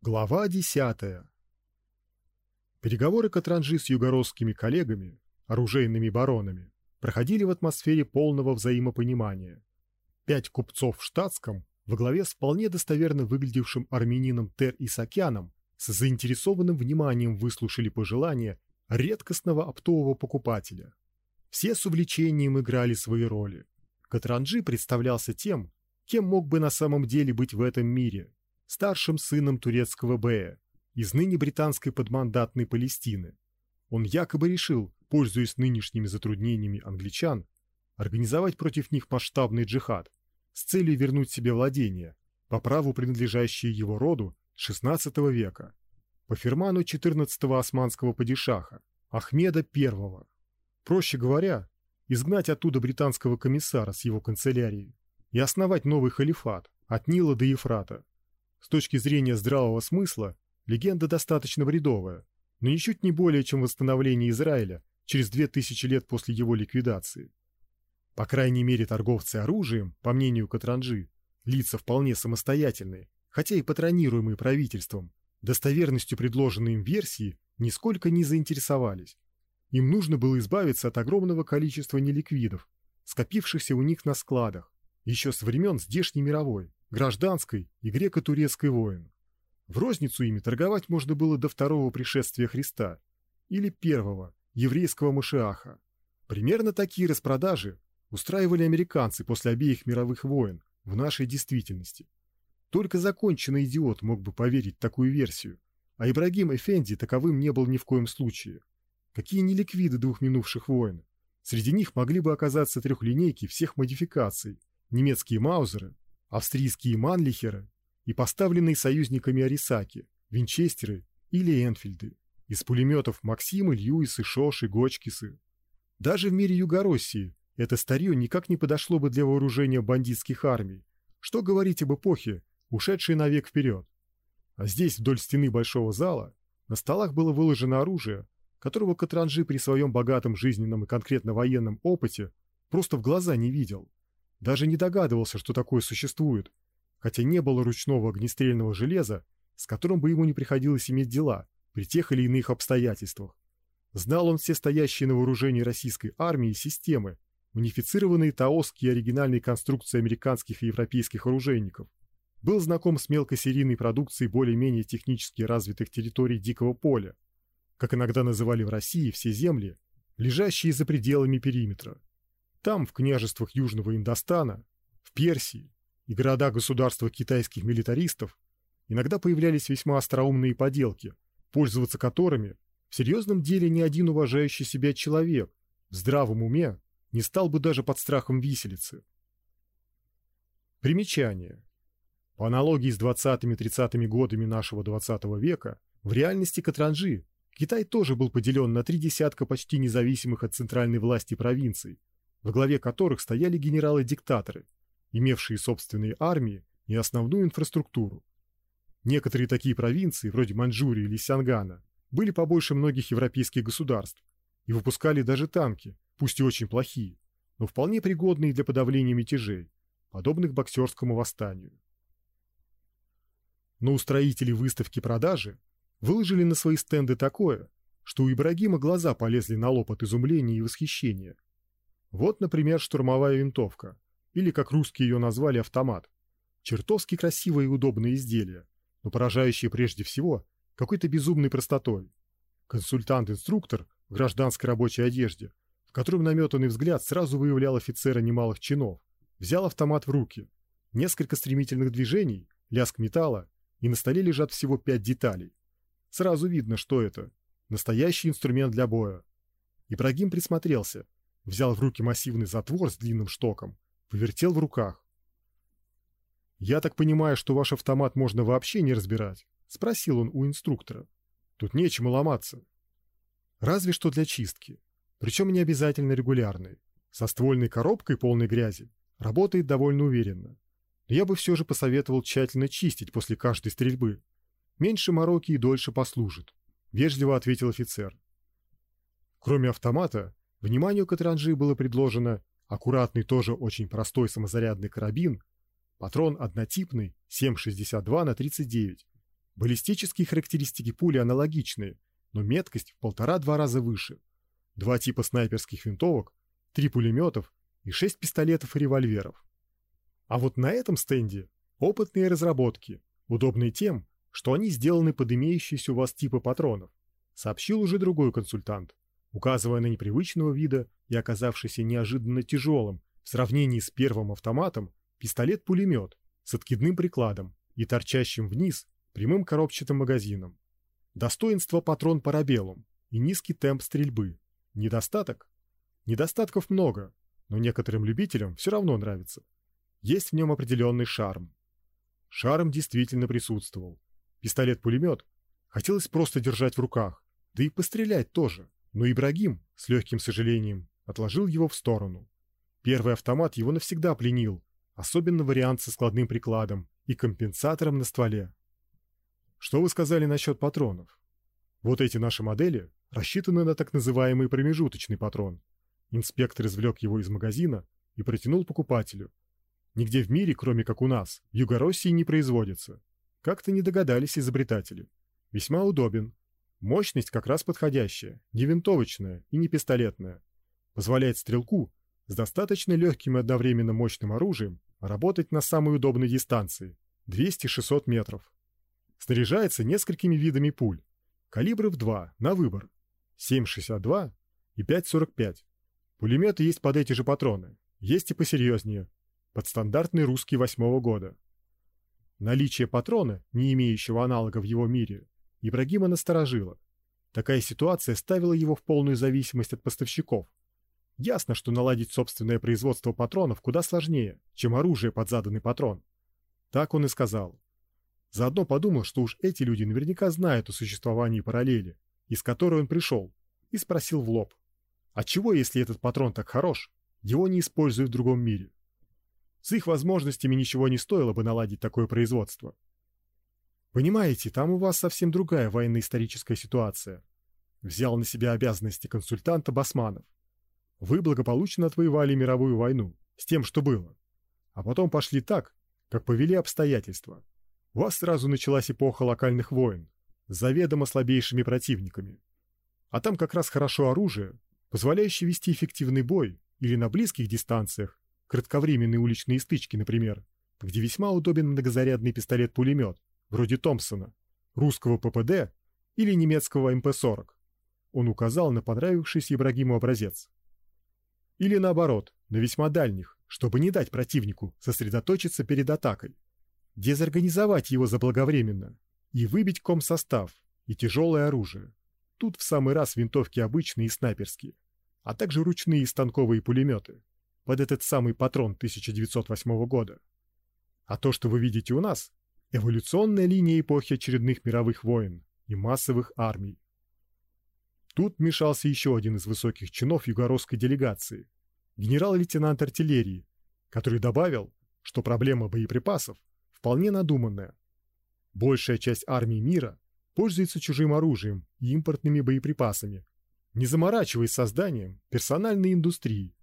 Глава десятая. Переговоры Катранжи с югородскими коллегами, оружейными баронами, проходили в атмосфере полного взаимопонимания. Пять купцов в штатском во главе с вполне достоверно выглядевшим армянином Тер Исакяном с заинтересованным вниманием выслушали пожелания редкостного оптового покупателя. Все с увлечением играли свои роли. Катранжи представлялся тем, кем мог бы на самом деле быть в этом мире – старшим сыном турецкого бея из ныне британской подмандатной Палестины. Он якобы решил, пользуясь нынешними затруднениями англичан, организовать против них масштабный джихад с целью вернуть себе владения, по праву принадлежащие его роду XVI века, по ферману 14-го османского падишаха Ахмеда I. Проще говоря, изгнать оттуда британского комиссара с его канцелярией и основать новый халифат от Нила до Ефрата, с точки зрения здравого смысла, легенда достаточно бредовая, но ничуть не более, чем восстановление Израиля через две тысячи лет после его ликвидации. По крайней мере, торговцы оружием, по мнению Катранжи, лица вполне самостоятельные, хотя и патронируемые правительством, достоверностью предложенной им версии нисколько не заинтересовались. Им нужно было избавиться от огромного количества неликвидов, скопившихся у них на складах, еще с времен здешней мировой гражданской и греко-турецкой войн. В розницу ими торговать можно было до второго пришествия Христа или первого еврейского Машиаха. Примерно такие распродажи устраивали американцы после обеих мировых войн в нашей действительности. Только законченный идиот мог бы поверить такую версию, а Ибрагим Эфенди таковым не был ни в коем случае. Какие неликвиды двух минувших войн? Среди них могли бы оказаться трехлинейки всех модификаций, немецкие маузеры, австрийские манлихеры и поставленные союзниками Арисаки, винчестеры или Энфильды, из пулеметов Максимы, Льюисы, Шоши, Гочкисы. Даже в мире Югороссии это старье никак не подошло бы для вооружения бандитских армий, что говорить об эпохе, ушедшей навек вперед. А здесь, вдоль стены большого зала, на столах было выложено оружие, которого Катранжи при своем богатом жизненном и конкретно военном опыте просто в глаза не видел. Даже не догадывался, что такое существует, хотя не было ручного огнестрельного железа, с которым бы ему не приходилось иметь дела при тех или иных обстоятельствах. Знал он все стоящие на вооружении российской армии системы, унифицированные таосские оригинальные конструкции американских и европейских оружейников. Был знаком с мелкосерийной продукцией более-менее технически развитых территорий дикого поля, как иногда называли в России все земли, лежащие за пределами периметра. Там, в княжествах Южного Индостана, в Персии и города-государства китайских милитаристов иногда появлялись весьма остроумные поделки, пользоваться которыми в серьезном деле ни один уважающий себя человек в здравом уме не стал бы даже под страхом виселицы. Примечание. По аналогии с 20-30-ми годами нашего 20 века, в реальности Катранжи Китай тоже был поделен на три десятка почти независимых от центральной власти провинций, во главе которых стояли генералы-диктаторы, имевшие собственные армии и основную инфраструктуру. Некоторые такие провинции, вроде Маньчжурии или Сянгана, были побольше многих европейских государств и выпускали даже танки, пусть и очень плохие, но вполне пригодные для подавления мятежей, подобных боксерскому восстанию. Но устроители выставки продажи выложили на свои стенды такое, что у Ибрагима глаза полезли на лоб от изумления и восхищения – вот, например, штурмовая винтовка, или, как русские ее назвали, автомат. Чертовски красивое и удобное изделие, но поражающее прежде всего какой-то безумной простотой. Консультант-инструктор в гражданской рабочей одежде, в котором наметанный взгляд сразу выявлял офицера немалых чинов, взял автомат в руки. Несколько стремительных движений, лязг металла, и на столе лежат всего пять деталей. Сразу видно, что это. Настоящий инструмент для боя. Ибрагим присмотрелся – взял в руки массивный затвор с длинным штоком, повертел в руках. «Я так понимаю, что ваш автомат можно вообще не разбирать?» — спросил он у инструктора. «Тут нечему ломаться». «Разве что для чистки. Причем не обязательно регулярной. Со ствольной коробкой полной грязи работает довольно уверенно. Но я бы все же посоветовал тщательно чистить после каждой стрельбы. Меньше мороки и дольше послужит», — вежливо ответил офицер. Кроме автомата, Вниманию Катранжи было предложено аккуратный тоже очень простой самозарядный карабин, патрон однотипный 7,62 на 39, Баллистические характеристики пули аналогичные, но меткость в полтора-два раза выше. Два типа снайперских винтовок, три пулеметов и шесть пистолетов и револьверов. А вот на этом стенде опытные разработки, удобные тем, что они сделаны под имеющиеся у вас типы патронов, сообщил уже другой консультант, указывая на непривычного вида и оказавшийся неожиданно тяжелым в сравнении с первым автоматом пистолет-пулемет с откидным прикладом и торчащим вниз прямым коробчатым магазином. Достоинство патрон парабеллум и низкий темп стрельбы. Недостаток? Недостатков много, но некоторым любителям все равно нравится. Есть в нем определенный шарм. Шарм действительно присутствовал. Пистолет-пулемет хотелось просто держать в руках, да и пострелять тоже. Но Ибрагим, с легким сожалением, отложил его в сторону. Первый автомат его навсегда пленил, особенно вариант со складным прикладом и компенсатором на стволе. Что вы сказали насчет патронов? Вот эти наши модели рассчитаны на так называемый промежуточный патрон. Инспектор извлек его из магазина и протянул покупателю. Нигде в мире, кроме как у нас, в Югороссии не производится. Как-то не догадались изобретатели. Весьма удобен. Мощность как раз подходящая, не винтовочная и не пистолетная. Позволяет стрелку с достаточно легким и одновременно мощным оружием работать на самой удобной дистанции – 200-600 метров. Снаряжается несколькими видами пуль. Калибров 2 на выбор. 7,62 и 5,45. Пулеметы есть под эти же патроны. Есть и посерьезнее. Под стандартный русский восьмого года. Наличие патрона, не имеющего аналога в его мире, Ибрагима насторожило. Такая ситуация ставила его в полную зависимость от поставщиков. Ясно, что наладить собственное производство патронов куда сложнее, чем оружие под заданный патрон. Так он и сказал. Заодно подумал, что уж эти люди наверняка знают о существовании параллели, из которой он пришел, и спросил в лоб. А чего, если этот патрон так хорош, его не используют в другом мире? С их возможностями ничего не стоило бы наладить такое производство. Понимаете, там у вас совсем другая военно-историческая ситуация. Взял на себя обязанности консультанта Басманов. Вы благополучно отвоевали мировую войну с тем, что было. А потом пошли так, как повели обстоятельства. У вас сразу началась эпоха локальных войн с заведомо слабейшими противниками. А там как раз хорошо оружие, позволяющее вести эффективный бой или на близких дистанциях, кратковременные уличные стычки, например, где весьма удобен многозарядный пистолет-пулемет, вроде Томпсона, русского ППД или немецкого МП-40. Он указал на понравившийся Ибрагиму образец. Или наоборот, на весьма дальних, чтобы не дать противнику сосредоточиться перед атакой дезорганизовать его заблаговременно и выбить комсостав и тяжелое оружие. Тут в самый раз винтовки обычные и снайперские, а также ручные и станковые пулеметы под этот самый патрон 1908 года. А то, что вы видите у нас, эволюционная линия эпохи очередных мировых войн и массовых армий. Тут вмешался еще один из высоких чинов югородской делегации, генерал-лейтенант артиллерии, который добавил, что проблема боеприпасов вполне надуманная. Большая часть армий мира пользуется чужим оружием и импортными боеприпасами, не заморачиваясь созданием персональной индустрии.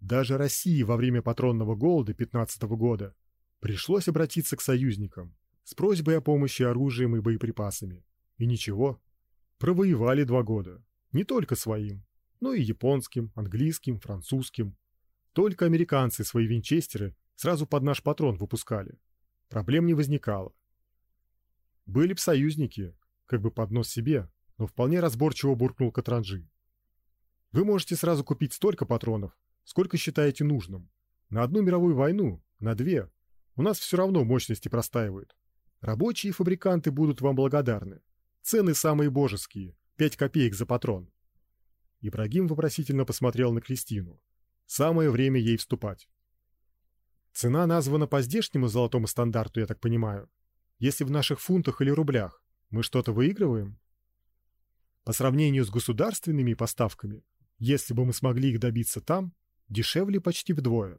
Даже России во время патронного голода 15 года пришлось обратиться к союзникам с просьбой о помощи оружием и боеприпасами. И ничего, провоевали два года, не только своим, но и японским, английским, французским. Только американцы свои винчестеры сразу под наш патрон выпускали проблем не возникало. Были б союзники, как бы под нос себе, но вполне разборчиво буркнул Катранжи. Вы можете сразу купить столько патронов, сколько считаете нужным. На одну мировую войну, на две. У нас все равно мощности простаивают. Рабочие и фабриканты будут вам благодарны. Цены самые божеские, пять копеек за патрон. Ибрагим вопросительно посмотрел на Кристину. Самое время ей вступать. Цена названа по здешнему золотому стандарту, я так понимаю. Если в наших фунтах или рублях, мы что-то выигрываем? По сравнению с государственными поставками, если бы мы смогли их добиться там, дешевле почти вдвое.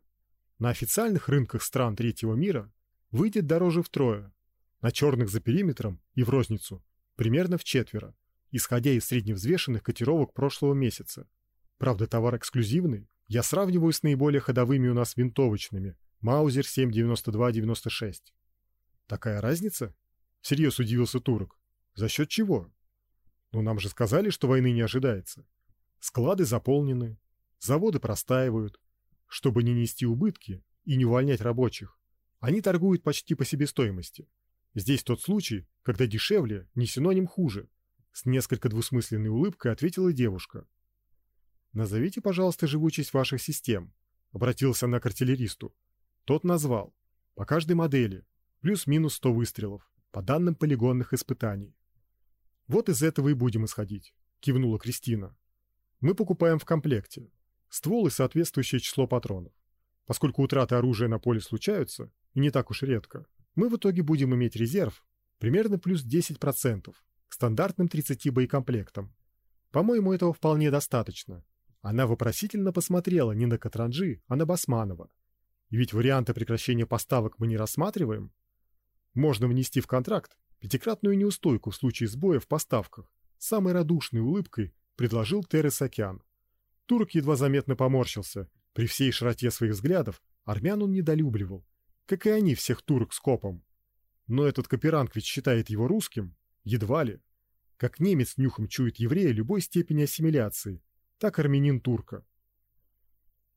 На официальных рынках стран третьего мира выйдет дороже втрое, на черных за периметром и в розницу примерно в четверо, исходя из средневзвешенных котировок прошлого месяца. Правда, товар эксклюзивный, я сравниваю с наиболее ходовыми у нас винтовочными, Маузер 7.92-96. Такая разница? Всерьез удивился турок. За счет чего? Ну нам же сказали, что войны не ожидается. Склады заполнены, заводы простаивают. Чтобы не нести убытки и не увольнять рабочих, они торгуют почти по себестоимости. Здесь тот случай, когда дешевле не синоним хуже. С несколько двусмысленной улыбкой ответила девушка. Назовите, пожалуйста, живучесть ваших систем. Обратился она к артиллеристу. Тот назвал. По каждой модели. Плюс-минус 100 выстрелов. По данным полигонных испытаний. Вот из этого и будем исходить. Кивнула Кристина. Мы покупаем в комплекте. Ствол и соответствующее число патронов. Поскольку утраты оружия на поле случаются, и не так уж редко, мы в итоге будем иметь резерв примерно плюс 10% к стандартным 30 боекомплектам. По-моему, этого вполне достаточно. Она вопросительно посмотрела не на Катранжи, а на Басманова. И ведь варианты прекращения поставок мы не рассматриваем. Можно внести в контракт пятикратную неустойку в случае сбоя в поставках. Самой радушной улыбкой предложил Терес Океан. Турок едва заметно поморщился. При всей широте своих взглядов армян он недолюбливал, как и они всех турок скопом. Но этот каперанг ведь считает его русским, едва ли. Как немец нюхом чует еврея любой степени ассимиляции, так армянин турка.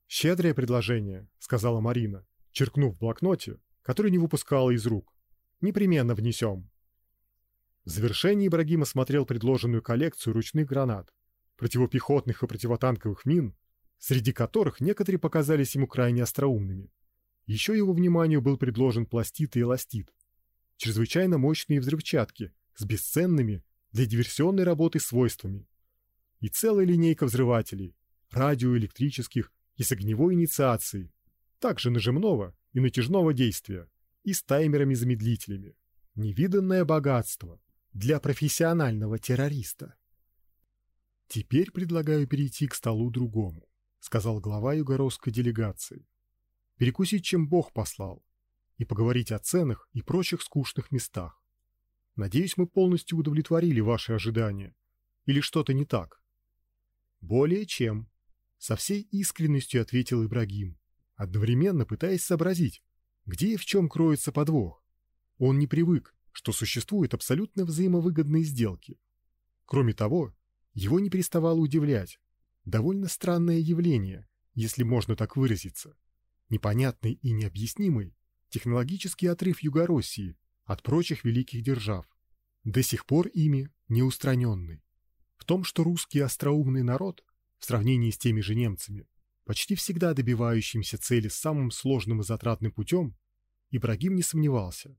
«Щедрое предложение», — сказала Марина, черкнув в блокноте, который не выпускала из рук. «Непременно внесем». В завершении Ибрагим осмотрел предложенную коллекцию ручных гранат, противопехотных и противотанковых мин, среди которых некоторые показались ему крайне остроумными. Еще его вниманию был предложен пластит и эластит, чрезвычайно мощные взрывчатки с бесценными для диверсионной работы свойствами, и целая линейка взрывателей, радиоэлектрических и с огневой инициацией, также нажимного и натяжного действия, и с таймерами-замедлителями. Невиданное богатство для профессионального террориста. Теперь предлагаю перейти к столу другому, сказал глава югородской делегации. Перекусить, чем Бог послал, и поговорить о ценах и прочих скучных местах. Надеюсь, мы полностью удовлетворили ваши ожидания. Или что-то не так? Более чем, со всей искренностью ответил Ибрагим, одновременно пытаясь сообразить, где и в чем кроется подвох. Он не привык, что существуют абсолютно взаимовыгодные сделки. Кроме того, его не переставало удивлять довольно странное явление, если можно так выразиться, непонятный и необъяснимый технологический отрыв Югороссии от прочих великих держав, до сих пор ими не устраненный. В том, что русский остроумный народ, в сравнении с теми же немцами, почти всегда добивающимся цели самым сложным и затратным путем, Ибрагим не сомневался.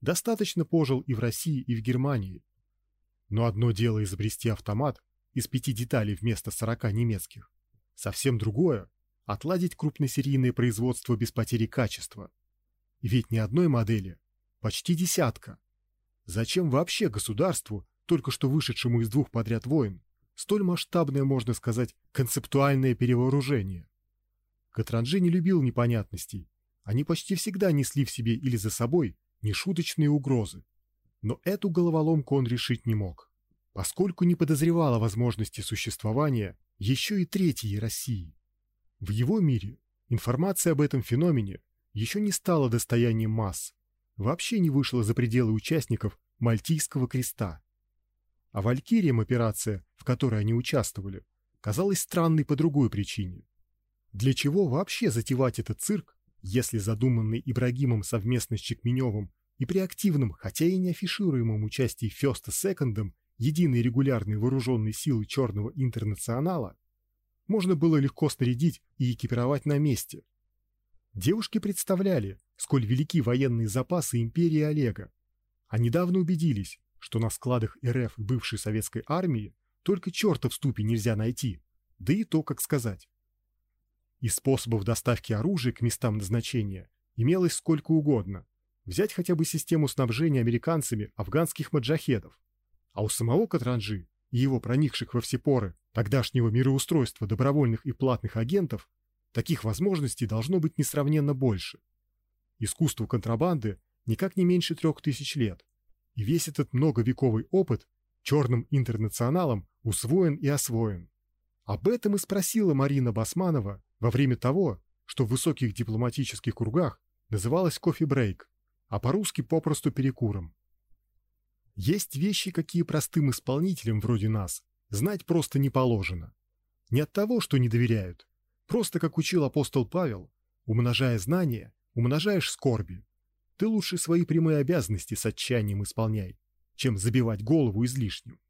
Достаточно пожил и в России, и в Германии. Но одно дело изобрести автомат из пяти деталей вместо сорока немецких, совсем другое – отладить крупносерийное производство без потери качества. Ведь ни одной модели, почти десятка. Зачем вообще государству только что вышедшему из двух подряд войн, столь масштабное, можно сказать, концептуальное перевооружение. Катранжи не любил непонятностей, они почти всегда несли в себе или за собой нешуточные угрозы. Но эту головоломку он решить не мог, поскольку не подозревал о возможности существования еще и третьей России. В его мире информация об этом феномене еще не стала достоянием масс, вообще не вышла за пределы участников Мальтийского креста а Валькириям операция, в которой они участвовали, казалась странной по другой причине. Для чего вообще затевать этот цирк, если задуманный Ибрагимом совместно с Чекменевым и при активном, хотя и не афишируемом участии Фёста Секондом единой регулярной вооруженной силы Черного Интернационала можно было легко снарядить и экипировать на месте. Девушки представляли, сколь велики военные запасы империи Олега, а недавно убедились, что на складах РФ бывшей советской армии только черта в ступе нельзя найти, да и то, как сказать. И способов доставки оружия к местам назначения имелось сколько угодно. Взять хотя бы систему снабжения американцами афганских маджахедов. А у самого Катранжи его проникших во все поры тогдашнего мироустройства добровольных и платных агентов таких возможностей должно быть несравненно больше. Искусству контрабанды никак не меньше трех тысяч лет, и весь этот многовековый опыт черным интернационалом усвоен и освоен. Об этом и спросила Марина Басманова во время того, что в высоких дипломатических кругах называлось кофе-брейк, а по-русски попросту перекуром. Есть вещи, какие простым исполнителям вроде нас знать просто не положено. Не от того, что не доверяют, просто как учил апостол Павел, умножая знания, умножаешь скорби. Ты лучше свои прямые обязанности с отчаянием исполняй, чем забивать голову излишним.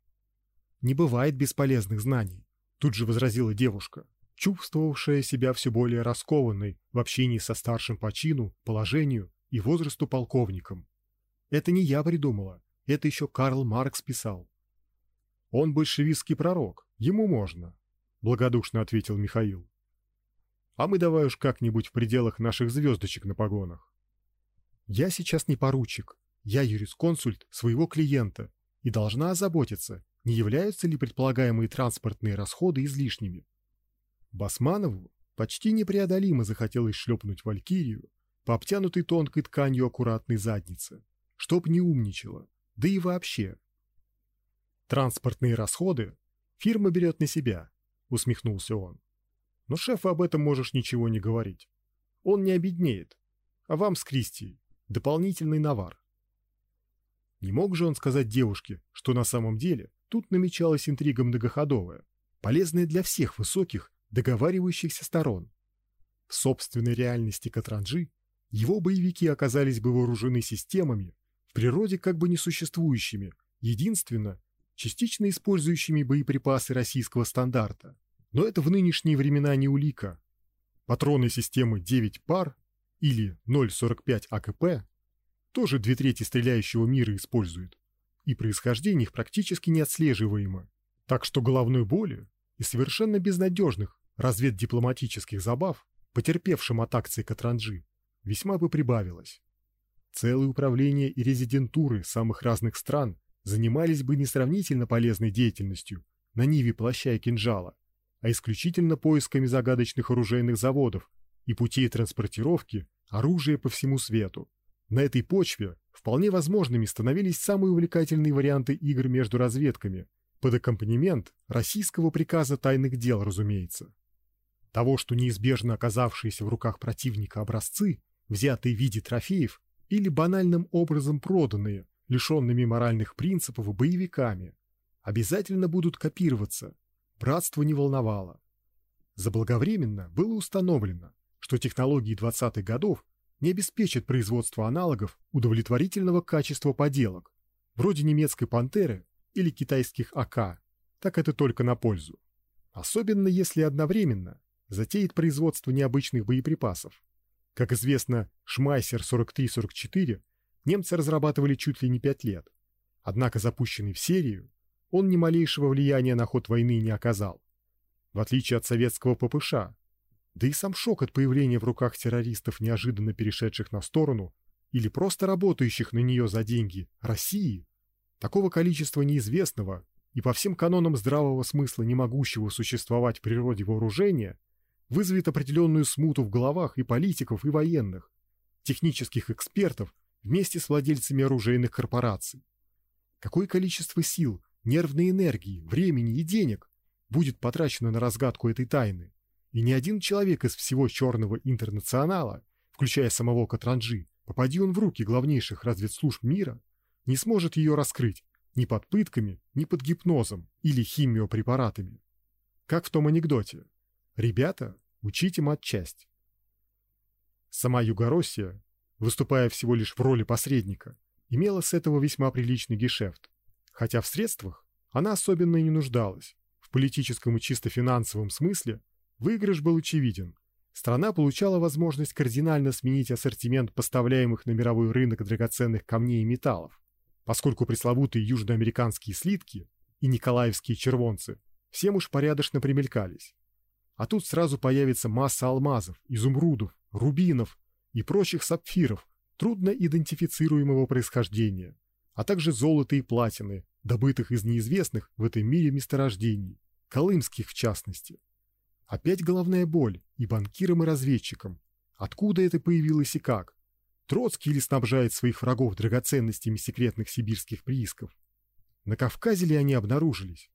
Не бывает бесполезных знаний, тут же возразила девушка, чувствовавшая себя все более раскованной в общении со старшим по чину, положению и возрасту полковником. Это не я придумала, это еще Карл Маркс писал. Он большевистский пророк, ему можно, благодушно ответил Михаил. А мы давай уж как-нибудь в пределах наших звездочек на погонах. Я сейчас не поручик, я юрисконсульт своего клиента и должна озаботиться, не являются ли предполагаемые транспортные расходы излишними. Басманову почти непреодолимо захотелось шлепнуть Валькирию по обтянутой тонкой тканью аккуратной заднице, чтоб не умничала, да и вообще. Транспортные расходы фирма берет на себя, усмехнулся он. Но шефу об этом можешь ничего не говорить. Он не обеднеет, а вам с Кристи дополнительный навар. Не мог же он сказать девушке, что на самом деле тут намечалась интрига многоходовая, полезная для всех высоких договаривающихся сторон. В собственной реальности Катранджи его боевики оказались бы вооружены системами, природе как бы несуществующими, единственно частично использующими боеприпасы российского стандарта. Но это в нынешние времена не улика. Патроны системы 9 пар или 0,45 АКП тоже две трети стреляющего мира используют, и происхождение их практически неотслеживаемо. Так что головной боли и совершенно безнадежных разведдипломатических забав, потерпевшим от акции Катранджи, весьма бы прибавилось. Целые управления и резидентуры самых разных стран занимались бы несравнительно полезной деятельностью на ниве плаща и кинжала, а исключительно поисками загадочных оружейных заводов и путей транспортировки оружия по всему свету. На этой почве вполне возможными становились самые увлекательные варианты игр между разведками, под аккомпанемент российского приказа тайных дел, разумеется. Того, что неизбежно оказавшиеся в руках противника образцы, взятые в виде трофеев или банальным образом проданные, лишенными моральных принципов боевиками, обязательно будут копироваться. Братство не волновало. Заблаговременно было установлено, что технологии 20-х годов не обеспечат производство аналогов удовлетворительного качества поделок, вроде немецкой «Пантеры» или китайских АК, так это только на пользу. Особенно если одновременно затеет производство необычных боеприпасов. Как известно, Шмайсер 43-44 немцы разрабатывали чуть ли не пять лет. Однако запущенный в серию, он ни малейшего влияния на ход войны не оказал. В отличие от советского ППШ, да и сам шок от появления в руках террористов, неожиданно перешедших на сторону или просто работающих на нее за деньги России, Такого количества неизвестного и по всем канонам здравого смысла не могущего существовать в природе вооружения вызовет определенную смуту в головах и политиков, и военных, технических экспертов вместе с владельцами оружейных корпораций. Какое количество сил, нервной энергии, времени и денег будет потрачено на разгадку этой тайны? И ни один человек из всего черного интернационала, включая самого Катранджи, попади он в руки главнейших разведслужб мира, не сможет ее раскрыть ни под пытками, ни под гипнозом или химиопрепаратами. Как в том анекдоте. Ребята, учите матчасть. Сама Югороссия, выступая всего лишь в роли посредника, имела с этого весьма приличный гешефт, хотя в средствах она особенно и не нуждалась. В политическом и чисто финансовом смысле выигрыш был очевиден. Страна получала возможность кардинально сменить ассортимент поставляемых на мировой рынок драгоценных камней и металлов поскольку пресловутые южноамериканские слитки и николаевские червонцы всем уж порядочно примелькались. А тут сразу появится масса алмазов, изумрудов, рубинов и прочих сапфиров трудно идентифицируемого происхождения, а также золото и платины, добытых из неизвестных в этом мире месторождений, колымских в частности. Опять головная боль и банкирам и разведчикам. Откуда это появилось и как? Троцкий или снабжает своих врагов драгоценностями секретных сибирских приисков. На Кавказе ли они обнаружились?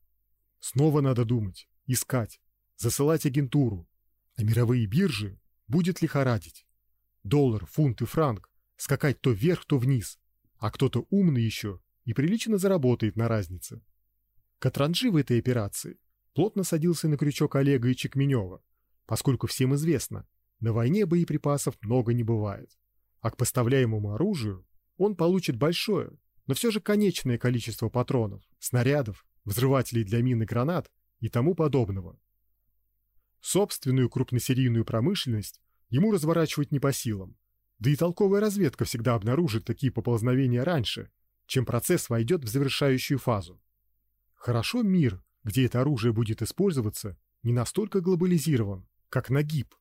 Снова надо думать, искать, засылать агентуру. А мировые биржи будет лихорадить. Доллар, фунт и франк скакать то вверх, то вниз. А кто-то умный еще и прилично заработает на разнице. Катранжи в этой операции плотно садился на крючок Олега и Чекменева, поскольку всем известно, на войне боеприпасов много не бывает, а к поставляемому оружию он получит большое, но все же конечное количество патронов, снарядов, взрывателей для мин и гранат и тому подобного. Собственную крупносерийную промышленность ему разворачивать не по силам, да и толковая разведка всегда обнаружит такие поползновения раньше, чем процесс войдет в завершающую фазу. Хорошо мир, где это оружие будет использоваться, не настолько глобализирован, как Нагиб.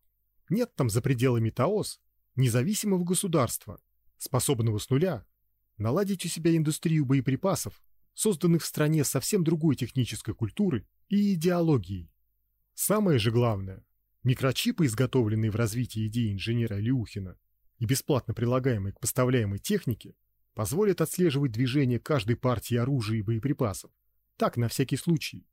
Нет там за пределами Таос независимого государства, способного с нуля наладить у себя индустрию боеприпасов, созданных в стране совсем другой технической культуры и идеологией. Самое же главное, микрочипы, изготовленные в развитии идеи инженера Люхина и бесплатно прилагаемые к поставляемой технике, позволят отслеживать движение каждой партии оружия и боеприпасов, так, на всякий случай.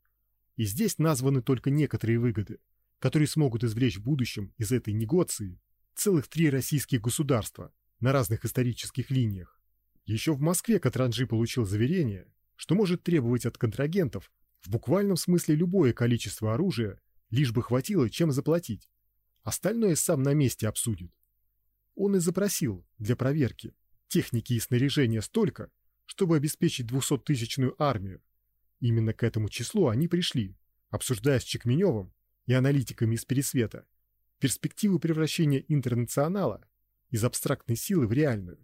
И здесь названы только некоторые выгоды, которые смогут извлечь в будущем из этой негоции целых три российских государства на разных исторических линиях. Еще в Москве Катранжи получил заверение, что может требовать от контрагентов в буквальном смысле любое количество оружия, лишь бы хватило чем заплатить. Остальное сам на месте обсудит. Он и запросил для проверки техники и снаряжения столько, чтобы обеспечить двухсоттысячную армию, Именно к этому числу они пришли, обсуждая с Чекменевым и аналитиками из Пересвета перспективы превращения интернационала из абстрактной силы в реальную.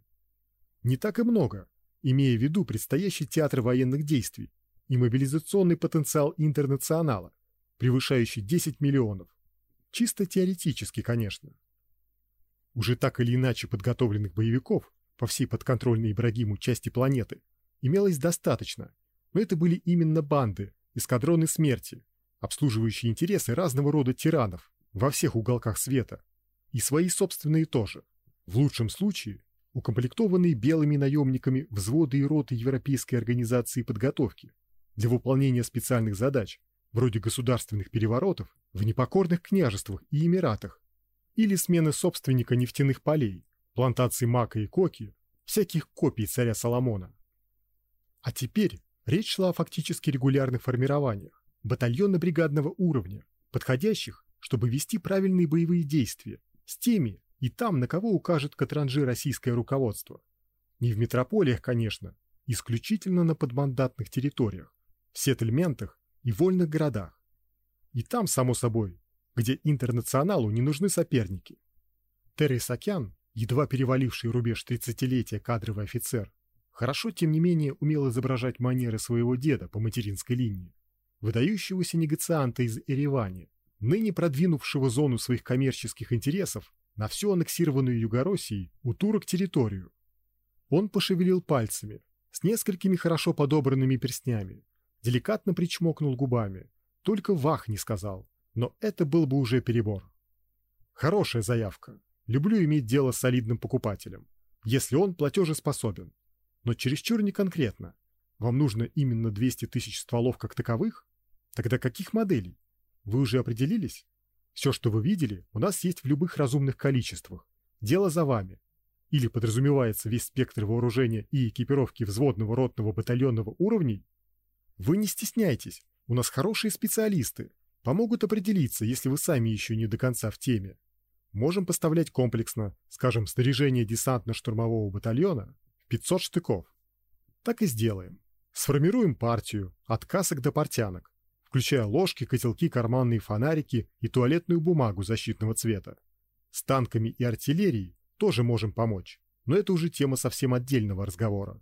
Не так и много, имея в виду предстоящий театр военных действий и мобилизационный потенциал интернационала, превышающий 10 миллионов. Чисто теоретически, конечно. Уже так или иначе подготовленных боевиков по всей подконтрольной Ибрагиму части планеты имелось достаточно, но это были именно банды, эскадроны смерти, обслуживающие интересы разного рода тиранов во всех уголках света, и свои собственные тоже. В лучшем случае укомплектованные белыми наемниками взводы и роты Европейской организации подготовки для выполнения специальных задач, вроде государственных переворотов в непокорных княжествах и эмиратах, или смены собственника нефтяных полей, плантаций мака и коки, всяких копий царя Соломона. А теперь Речь шла о фактически регулярных формированиях, батальонно-бригадного уровня, подходящих, чтобы вести правильные боевые действия, с теми и там, на кого укажет Катранжи российское руководство. Не в метрополиях, конечно, исключительно на подмандатных территориях, в сеттельментах и вольных городах. И там, само собой, где интернационалу не нужны соперники. Терри Сакян, едва переваливший рубеж тридцатилетия кадровый офицер, Хорошо, тем не менее, умел изображать манеры своего деда по материнской линии, выдающегося негацианта из Еревани, ныне продвинувшего зону своих коммерческих интересов на всю аннексированную Югороссией у турок территорию. Он пошевелил пальцами, с несколькими хорошо подобранными перстнями, деликатно причмокнул губами, только вах не сказал, но это был бы уже перебор. Хорошая заявка. Люблю иметь дело с солидным покупателем, если он платежеспособен но чересчур не конкретно. Вам нужно именно 200 тысяч стволов как таковых? Тогда каких моделей? Вы уже определились? Все, что вы видели, у нас есть в любых разумных количествах. Дело за вами. Или подразумевается весь спектр вооружения и экипировки взводного, ротного, батальонного уровней? Вы не стесняйтесь, у нас хорошие специалисты. Помогут определиться, если вы сами еще не до конца в теме. Можем поставлять комплексно, скажем, снаряжение десантно-штурмового батальона, 500 штыков. Так и сделаем. Сформируем партию от касок до портянок, включая ложки, котелки, карманные фонарики и туалетную бумагу защитного цвета. С танками и артиллерией тоже можем помочь, но это уже тема совсем отдельного разговора.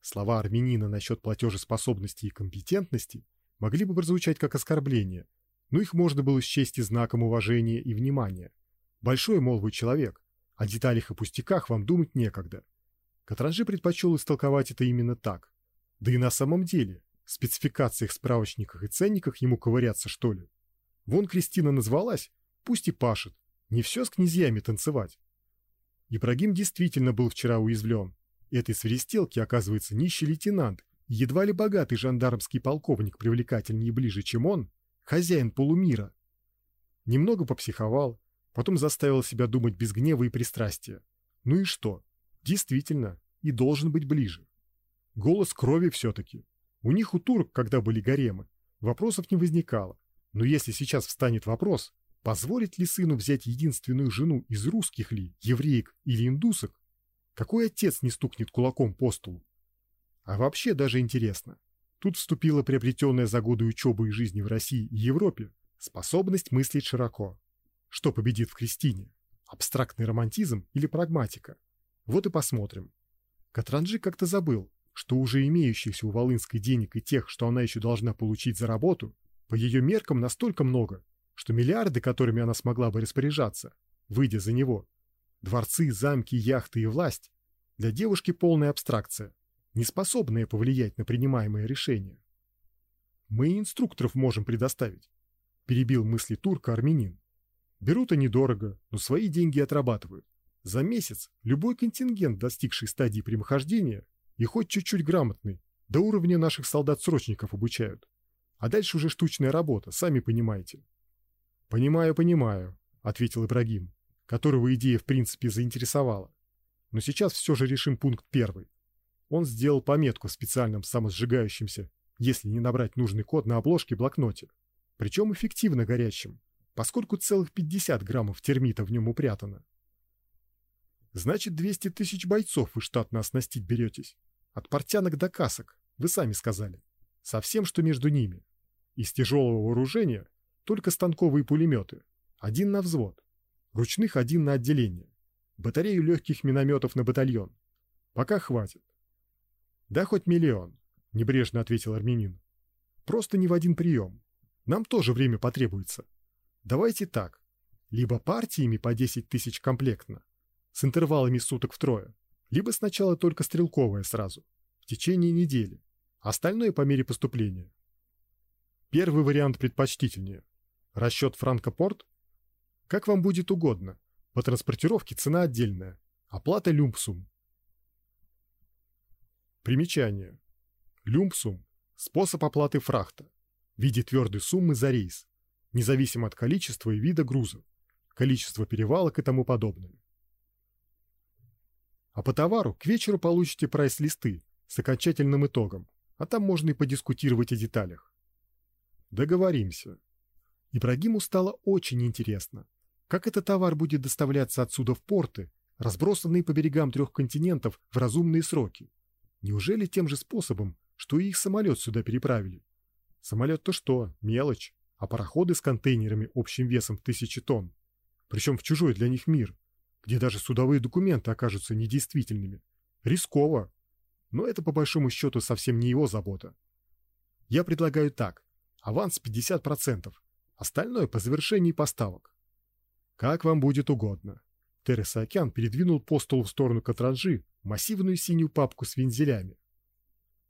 Слова армянина насчет платежеспособности и компетентности могли бы прозвучать как оскорбление, но их можно было счесть и знаком уважения и внимания. Большой, мол, вы человек, о деталях и пустяках вам думать некогда. Катранжи предпочел истолковать это именно так. Да и на самом деле, в спецификациях, справочниках и ценниках ему ковыряться, что ли? Вон Кристина назвалась, пусть и пашет. Не все с князьями танцевать. Ибрагим действительно был вчера уязвлен. Этой свиристелки, оказывается, нищий лейтенант, едва ли богатый жандармский полковник привлекательнее ближе, чем он, хозяин полумира. Немного попсиховал, потом заставил себя думать без гнева и пристрастия. Ну и что? Действительно, и должен быть ближе. Голос крови все-таки. У них у турок, когда были гаремы, вопросов не возникало. Но если сейчас встанет вопрос, позволить ли сыну взять единственную жену из русских ли, евреек или индусок, какой отец не стукнет кулаком по столу? А вообще даже интересно. Тут вступила приобретенная за годы учебы и жизни в России и Европе способность мыслить широко. Что победит в Кристине? Абстрактный романтизм или прагматика? Вот и посмотрим. Катранжи как-то забыл, что уже имеющихся у Волынской денег и тех, что она еще должна получить за работу, по ее меркам настолько много, что миллиарды, которыми она смогла бы распоряжаться, выйдя за него, дворцы, замки, яхты и власть, для девушки полная абстракция, не способная повлиять на принимаемые решения. Мы инструкторов можем предоставить, перебил мысли турка армянин. Берут они дорого, но свои деньги отрабатывают. За месяц любой контингент, достигший стадии прямохождения и хоть чуть-чуть грамотный, до уровня наших солдат-срочников обучают. А дальше уже штучная работа, сами понимаете. Понимаю, понимаю, ответил Ибрагим, которого идея в принципе заинтересовала. Но сейчас все же решим пункт первый. Он сделал пометку в специальном самосжигающемся, если не набрать нужный код на обложке блокноте, причем эффективно горячим, поскольку целых 50 граммов термита в нем упрятано. Значит, 200 тысяч бойцов вы штатно оснастить беретесь. От портянок до касок, вы сами сказали. Со всем, что между ними. Из тяжелого вооружения только станковые пулеметы. Один на взвод. Ручных один на отделение. Батарею легких минометов на батальон. Пока хватит. Да хоть миллион, небрежно ответил армянин. Просто не в один прием. Нам тоже время потребуется. Давайте так. Либо партиями по 10 тысяч комплектно, с интервалами суток втрое, либо сначала только стрелковое сразу, в течение недели, остальное по мере поступления. Первый вариант предпочтительнее. Расчет франкопорт? Как вам будет угодно. По транспортировке цена отдельная. Оплата люмпсум. Примечание. Люмпсум – способ оплаты фрахта в виде твердой суммы за рейс, независимо от количества и вида груза, количества перевалок и тому подобное. А по товару к вечеру получите прайс-листы с окончательным итогом, а там можно и подискутировать о деталях. Договоримся. Ибрагиму стало очень интересно, как этот товар будет доставляться отсюда в порты, разбросанные по берегам трех континентов в разумные сроки. Неужели тем же способом, что и их самолет сюда переправили? Самолет-то что, мелочь, а пароходы с контейнерами общим весом в тысячи тонн, причем в чужой для них мир, где даже судовые документы окажутся недействительными. Рисково. Но это по большому счету совсем не его забота. Я предлагаю так. Аванс 50%, остальное по завершении поставок. Как вам будет угодно. Терес Океан передвинул по столу в сторону Катранжи массивную синюю папку с вензелями.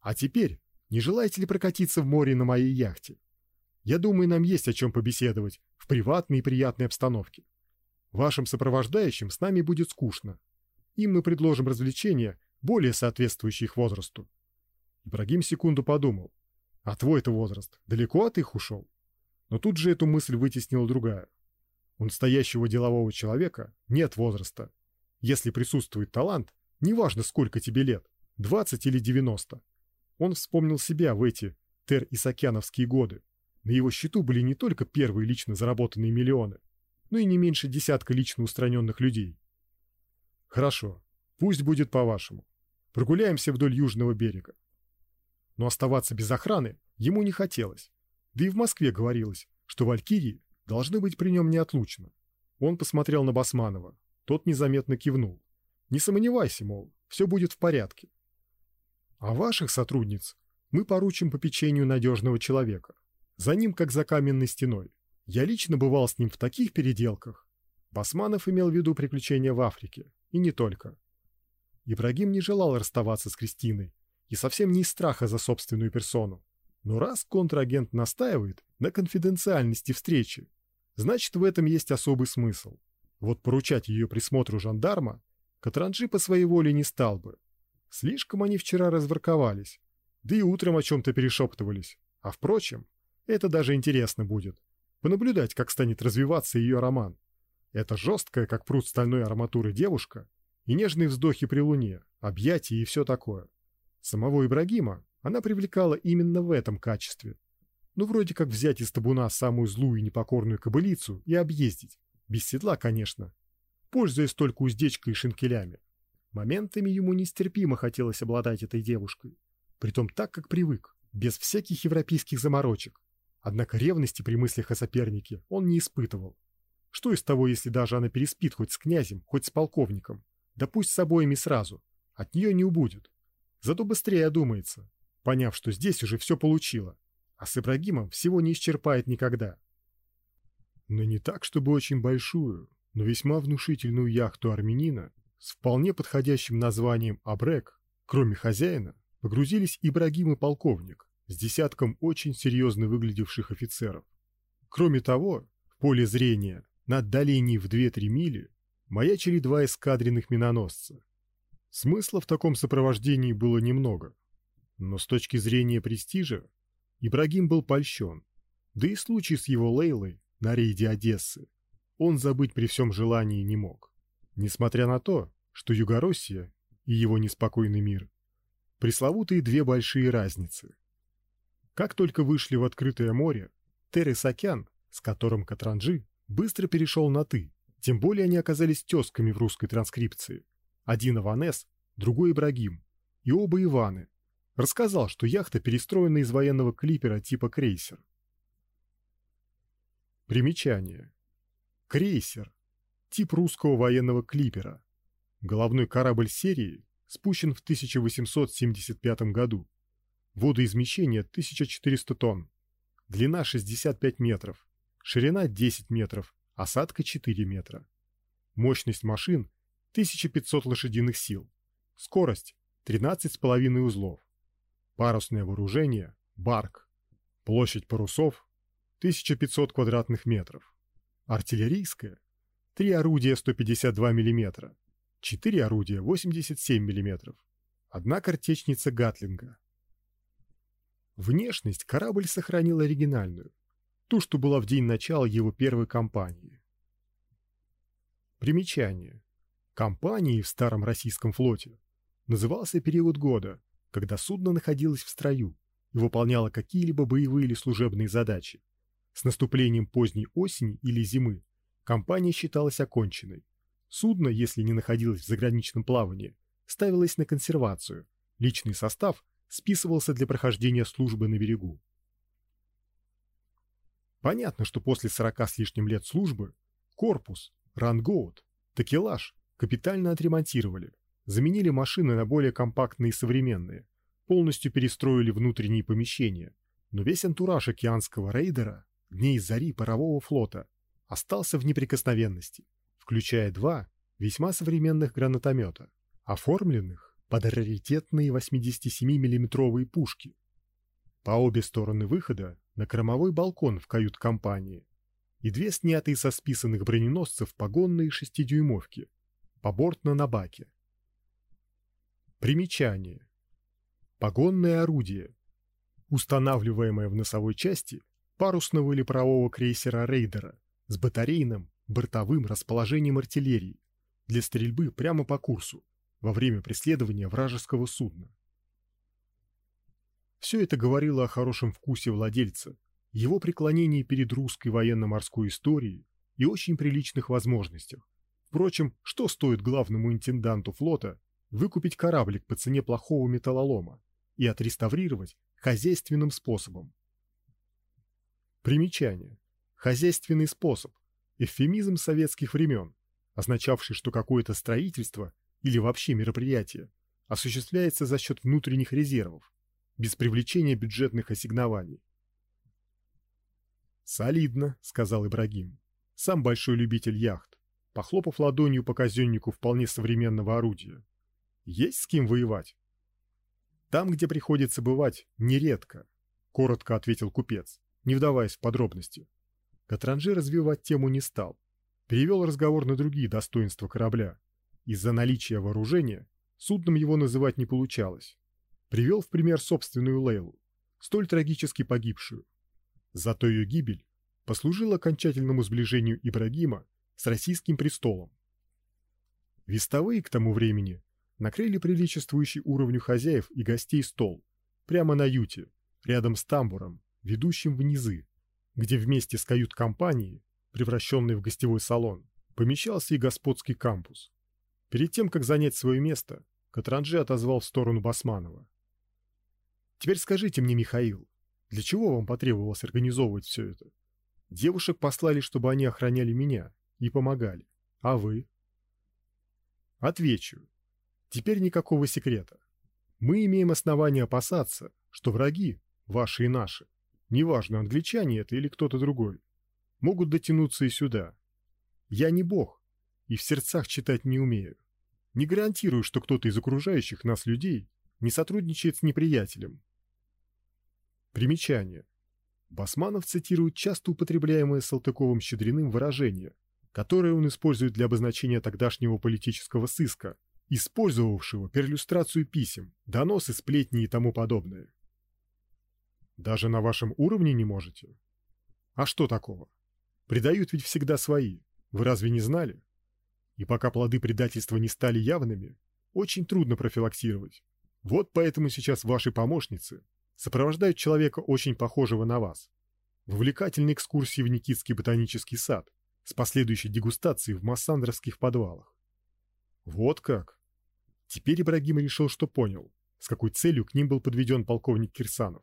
А теперь, не желаете ли прокатиться в море на моей яхте? Я думаю, нам есть о чем побеседовать в приватной и приятной обстановке. Вашим сопровождающим с нами будет скучно. Им мы предложим развлечения, более соответствующие их возрасту. Ибрагим секунду подумал. А твой-то возраст далеко от их ушел? Но тут же эту мысль вытеснила другая. У настоящего делового человека нет возраста. Если присутствует талант, неважно сколько тебе лет, 20 или 90. Он вспомнил себя в эти тер-исакяновские годы. На его счету были не только первые лично заработанные миллионы, ну и не меньше десятка лично устраненных людей. Хорошо, пусть будет по-вашему. Прогуляемся вдоль южного берега. Но оставаться без охраны ему не хотелось. Да и в Москве говорилось, что валькирии должны быть при нем неотлучно. Он посмотрел на Басманова. Тот незаметно кивнул. Не сомневайся, мол, все будет в порядке. А ваших сотрудниц мы поручим по печенью надежного человека. За ним, как за каменной стеной. Я лично бывал с ним в таких переделках. Басманов имел в виду приключения в Африке, и не только. Ибрагим не желал расставаться с Кристиной, и совсем не из страха за собственную персону. Но раз контрагент настаивает на конфиденциальности встречи, значит в этом есть особый смысл. Вот поручать ее присмотру жандарма Катранджи по своей воле не стал бы. Слишком они вчера разворковались, да и утром о чем-то перешептывались. А впрочем, это даже интересно будет понаблюдать, как станет развиваться ее роман. Это жесткая, как пруд стальной арматуры девушка, и нежные вздохи при луне, объятия и все такое. Самого Ибрагима она привлекала именно в этом качестве. Ну, вроде как взять из табуна самую злую и непокорную кобылицу и объездить. Без седла, конечно. Пользуясь только уздечкой и шинкелями. Моментами ему нестерпимо хотелось обладать этой девушкой. Притом так, как привык, без всяких европейских заморочек. Однако ревности при мыслях о сопернике он не испытывал. Что из того, если даже она переспит хоть с князем, хоть с полковником? Да пусть с обоими сразу. От нее не убудет. Зато быстрее одумается, поняв, что здесь уже все получила, а с Ибрагимом всего не исчерпает никогда. Но не так, чтобы очень большую, но весьма внушительную яхту армянина с вполне подходящим названием «Абрек», кроме хозяина, погрузились Ибрагим и полковник с десятком очень серьезно выглядевших офицеров. Кроме того, в поле зрения на отдалении в 2-3 мили маячили два эскадренных миноносца. Смысла в таком сопровождении было немного, но с точки зрения престижа Ибрагим был польщен, да и случай с его Лейлой на рейде Одессы он забыть при всем желании не мог. Несмотря на то, что Югороссия и его неспокойный мир – пресловутые две большие разницы. Как только вышли в открытое море, Терес Океан, с которым Катранджи быстро перешел на «ты», тем более они оказались тесками в русской транскрипции. Один Иванес, другой Ибрагим, и оба Иваны. Рассказал, что яхта перестроена из военного клипера типа крейсер. Примечание. Крейсер тип русского военного клипера. Головной корабль серии спущен в 1875 году. Водоизмещение 1400 тонн. Длина 65 метров. Ширина 10 метров. Осадка 4 метра. Мощность машин 1500 лошадиных сил. Скорость 13,5 узлов. Парусное вооружение барк. Площадь парусов 1500 квадратных метров. Артиллерийское Три орудия 152 мм, четыре орудия 87 мм, одна картечница Гатлинга. Внешность корабль сохранил оригинальную, ту, что была в день начала его первой кампании. Примечание. Кампанией в старом российском флоте назывался период года, когда судно находилось в строю и выполняло какие-либо боевые или служебные задачи. С наступлением поздней осени или зимы Компания считалась оконченной. Судно, если не находилось в заграничном плавании, ставилось на консервацию. Личный состав списывался для прохождения службы на берегу. Понятно, что после сорока с лишним лет службы корпус, рангоут, такелаж капитально отремонтировали, заменили машины на более компактные и современные, полностью перестроили внутренние помещения, но весь антураж океанского рейдера, дней зари парового флота, остался в неприкосновенности, включая два весьма современных гранатомета, оформленных под раритетные 87 миллиметровые пушки. По обе стороны выхода на кормовой балкон в кают-компании и две снятые со списанных броненосцев погонные шестидюймовки, побортно на баке. Примечание. Погонное орудие, устанавливаемое в носовой части парусного или парового крейсера «Рейдера», с батарейным бортовым расположением артиллерии для стрельбы прямо по курсу во время преследования вражеского судна. Все это говорило о хорошем вкусе владельца, его преклонении перед русской военно-морской историей и очень приличных возможностях. Впрочем, что стоит главному интенданту флота выкупить кораблик по цене плохого металлолома и отреставрировать хозяйственным способом? Примечание. Хозяйственный способ – эвфемизм советских времен, означавший, что какое-то строительство или вообще мероприятие осуществляется за счет внутренних резервов, без привлечения бюджетных ассигнований. «Солидно», — сказал Ибрагим, сам большой любитель яхт, похлопав ладонью по казеннику вполне современного орудия. «Есть с кем воевать?» «Там, где приходится бывать, нередко», — коротко ответил купец, не вдаваясь в подробности. Катранжи развивать тему не стал. Перевел разговор на другие достоинства корабля. Из-за наличия вооружения судном его называть не получалось. Привел в пример собственную Лейлу, столь трагически погибшую. Зато ее гибель послужила окончательному сближению Ибрагима с российским престолом. Вестовые к тому времени накрыли приличествующий уровню хозяев и гостей стол, прямо на юте, рядом с тамбуром, ведущим в низы, где вместе с кают-компанией, превращенной в гостевой салон, помещался и господский кампус. Перед тем, как занять свое место, Катранжи отозвал в сторону Басманова. «Теперь скажите мне, Михаил, для чего вам потребовалось организовывать все это? Девушек послали, чтобы они охраняли меня и помогали. А вы?» Отвечу. Теперь никакого секрета. Мы имеем основания опасаться, что враги, ваши и наши, неважно, англичане это или кто-то другой, могут дотянуться и сюда. Я не бог, и в сердцах читать не умею. Не гарантирую, что кто-то из окружающих нас людей не сотрудничает с неприятелем. Примечание. Басманов цитирует часто употребляемое Салтыковым-Щедриным выражение, которое он использует для обозначения тогдашнего политического сыска, использовавшего перлюстрацию писем, доносы, сплетни и тому подобное. Даже на вашем уровне не можете? А что такого? Предают ведь всегда свои. Вы разве не знали? И пока плоды предательства не стали явными, очень трудно профилактировать. Вот поэтому сейчас ваши помощницы сопровождают человека очень похожего на вас. В увлекательной экскурсии в Никитский ботанический сад с последующей дегустацией в массандровских подвалах. Вот как. Теперь Ибрагим решил, что понял, с какой целью к ним был подведен полковник Кирсанов.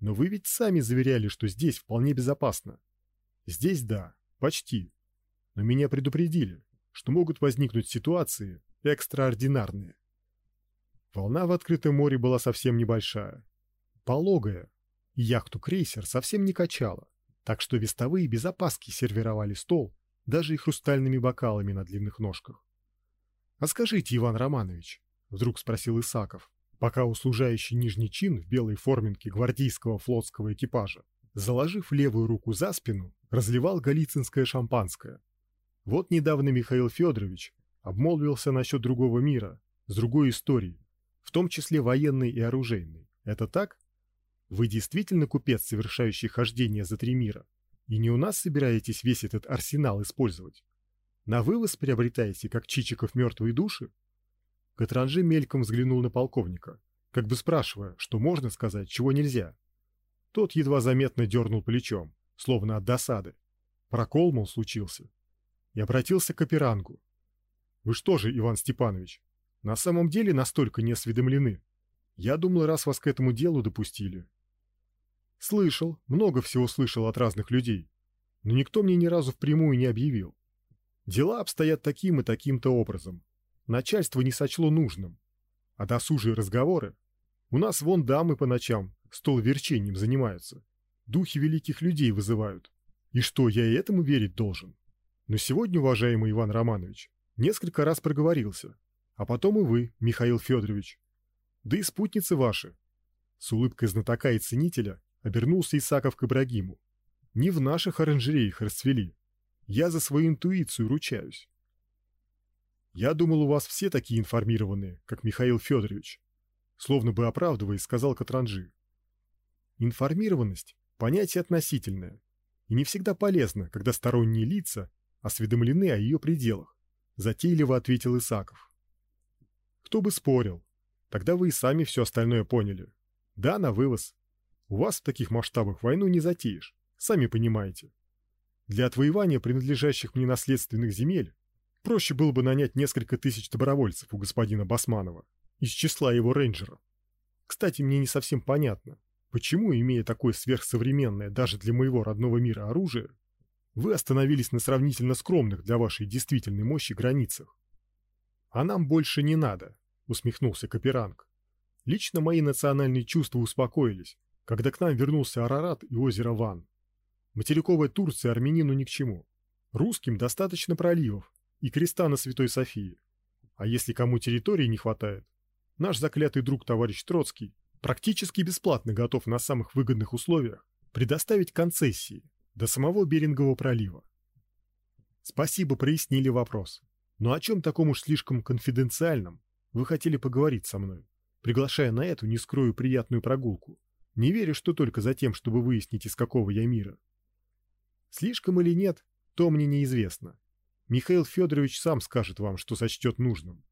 Но вы ведь сами заверяли, что здесь вполне безопасно. Здесь да, почти. Но меня предупредили, что могут возникнуть ситуации экстраординарные. Волна в открытом море была совсем небольшая, пологая, и яхту-крейсер совсем не качала, так что вестовые без опаски сервировали стол даже и хрустальными бокалами на длинных ножках. «А скажите, Иван Романович, вдруг спросил Исаков, пока услужающий нижний чин в белой форменке гвардейского флотского экипажа, заложив левую руку за спину, разливал галицинское шампанское. Вот недавно Михаил Федорович обмолвился насчет другого мира, с другой историей, в том числе военной и оружейной. Это так? Вы действительно купец, совершающий хождение за три мира, и не у нас собираетесь весь этот арсенал использовать? На вывоз приобретаете, как Чичиков мертвые души? Катранжи мельком взглянул на полковника, как бы спрашивая, что можно сказать, чего нельзя. Тот едва заметно дернул плечом, словно от досады. Прокол, мол, случился. И обратился к оперангу. «Вы что же, Иван Степанович, на самом деле настолько не осведомлены? Я думал, раз вас к этому делу допустили». «Слышал, много всего слышал от разных людей, но никто мне ни разу впрямую не объявил. Дела обстоят таким и таким-то образом, начальство не сочло нужным. А досужие разговоры? У нас вон дамы по ночам стол верчением занимаются. Духи великих людей вызывают. И что, я и этому верить должен? Но сегодня, уважаемый Иван Романович, несколько раз проговорился. А потом и вы, Михаил Федорович. Да и спутницы ваши. С улыбкой знатока и ценителя обернулся Исаков к Ибрагиму. Не в наших оранжереях расцвели. Я за свою интуицию ручаюсь. Я думал, у вас все такие информированные, как Михаил Федорович. Словно бы оправдываясь, сказал Катранжи. Информированность – понятие относительное, и не всегда полезно, когда сторонние лица осведомлены о ее пределах, затейливо ответил Исаков. Кто бы спорил, тогда вы и сами все остальное поняли. Да, на вывоз. У вас в таких масштабах войну не затеешь, сами понимаете. Для отвоевания принадлежащих мне наследственных земель Проще было бы нанять несколько тысяч добровольцев у господина Басманова из числа его рейнджеров. Кстати, мне не совсем понятно, почему, имея такое сверхсовременное даже для моего родного мира оружие, вы остановились на сравнительно скромных для вашей действительной мощи границах. А нам больше не надо, усмехнулся Каперанг. Лично мои национальные чувства успокоились, когда к нам вернулся Арарат и озеро Ван. Материковая Турция армянину ни к чему. Русским достаточно проливов, и креста на Святой Софии. А если кому территории не хватает, наш заклятый друг товарищ Троцкий практически бесплатно готов на самых выгодных условиях предоставить концессии до самого Берингового пролива. Спасибо, прояснили вопрос. Но о чем таком уж слишком конфиденциальном вы хотели поговорить со мной, приглашая на эту, не скрою, приятную прогулку? Не верю, что только за тем, чтобы выяснить, из какого я мира. Слишком или нет, то мне неизвестно. Михаил Федорович сам скажет вам, что сочтет нужным.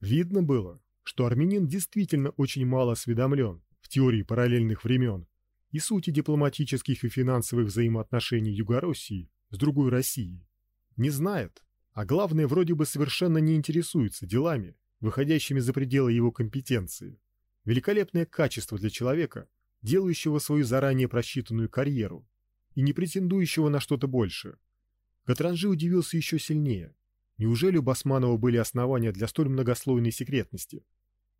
Видно было, что армянин действительно очень мало осведомлен в теории параллельных времен и сути дипломатических и финансовых взаимоотношений Югороссии с другой Россией. Не знает, а главное, вроде бы совершенно не интересуется делами, выходящими за пределы его компетенции. Великолепное качество для человека, делающего свою заранее просчитанную карьеру и не претендующего на что-то большее. Катранжи удивился еще сильнее. Неужели у Басманова были основания для столь многослойной секретности?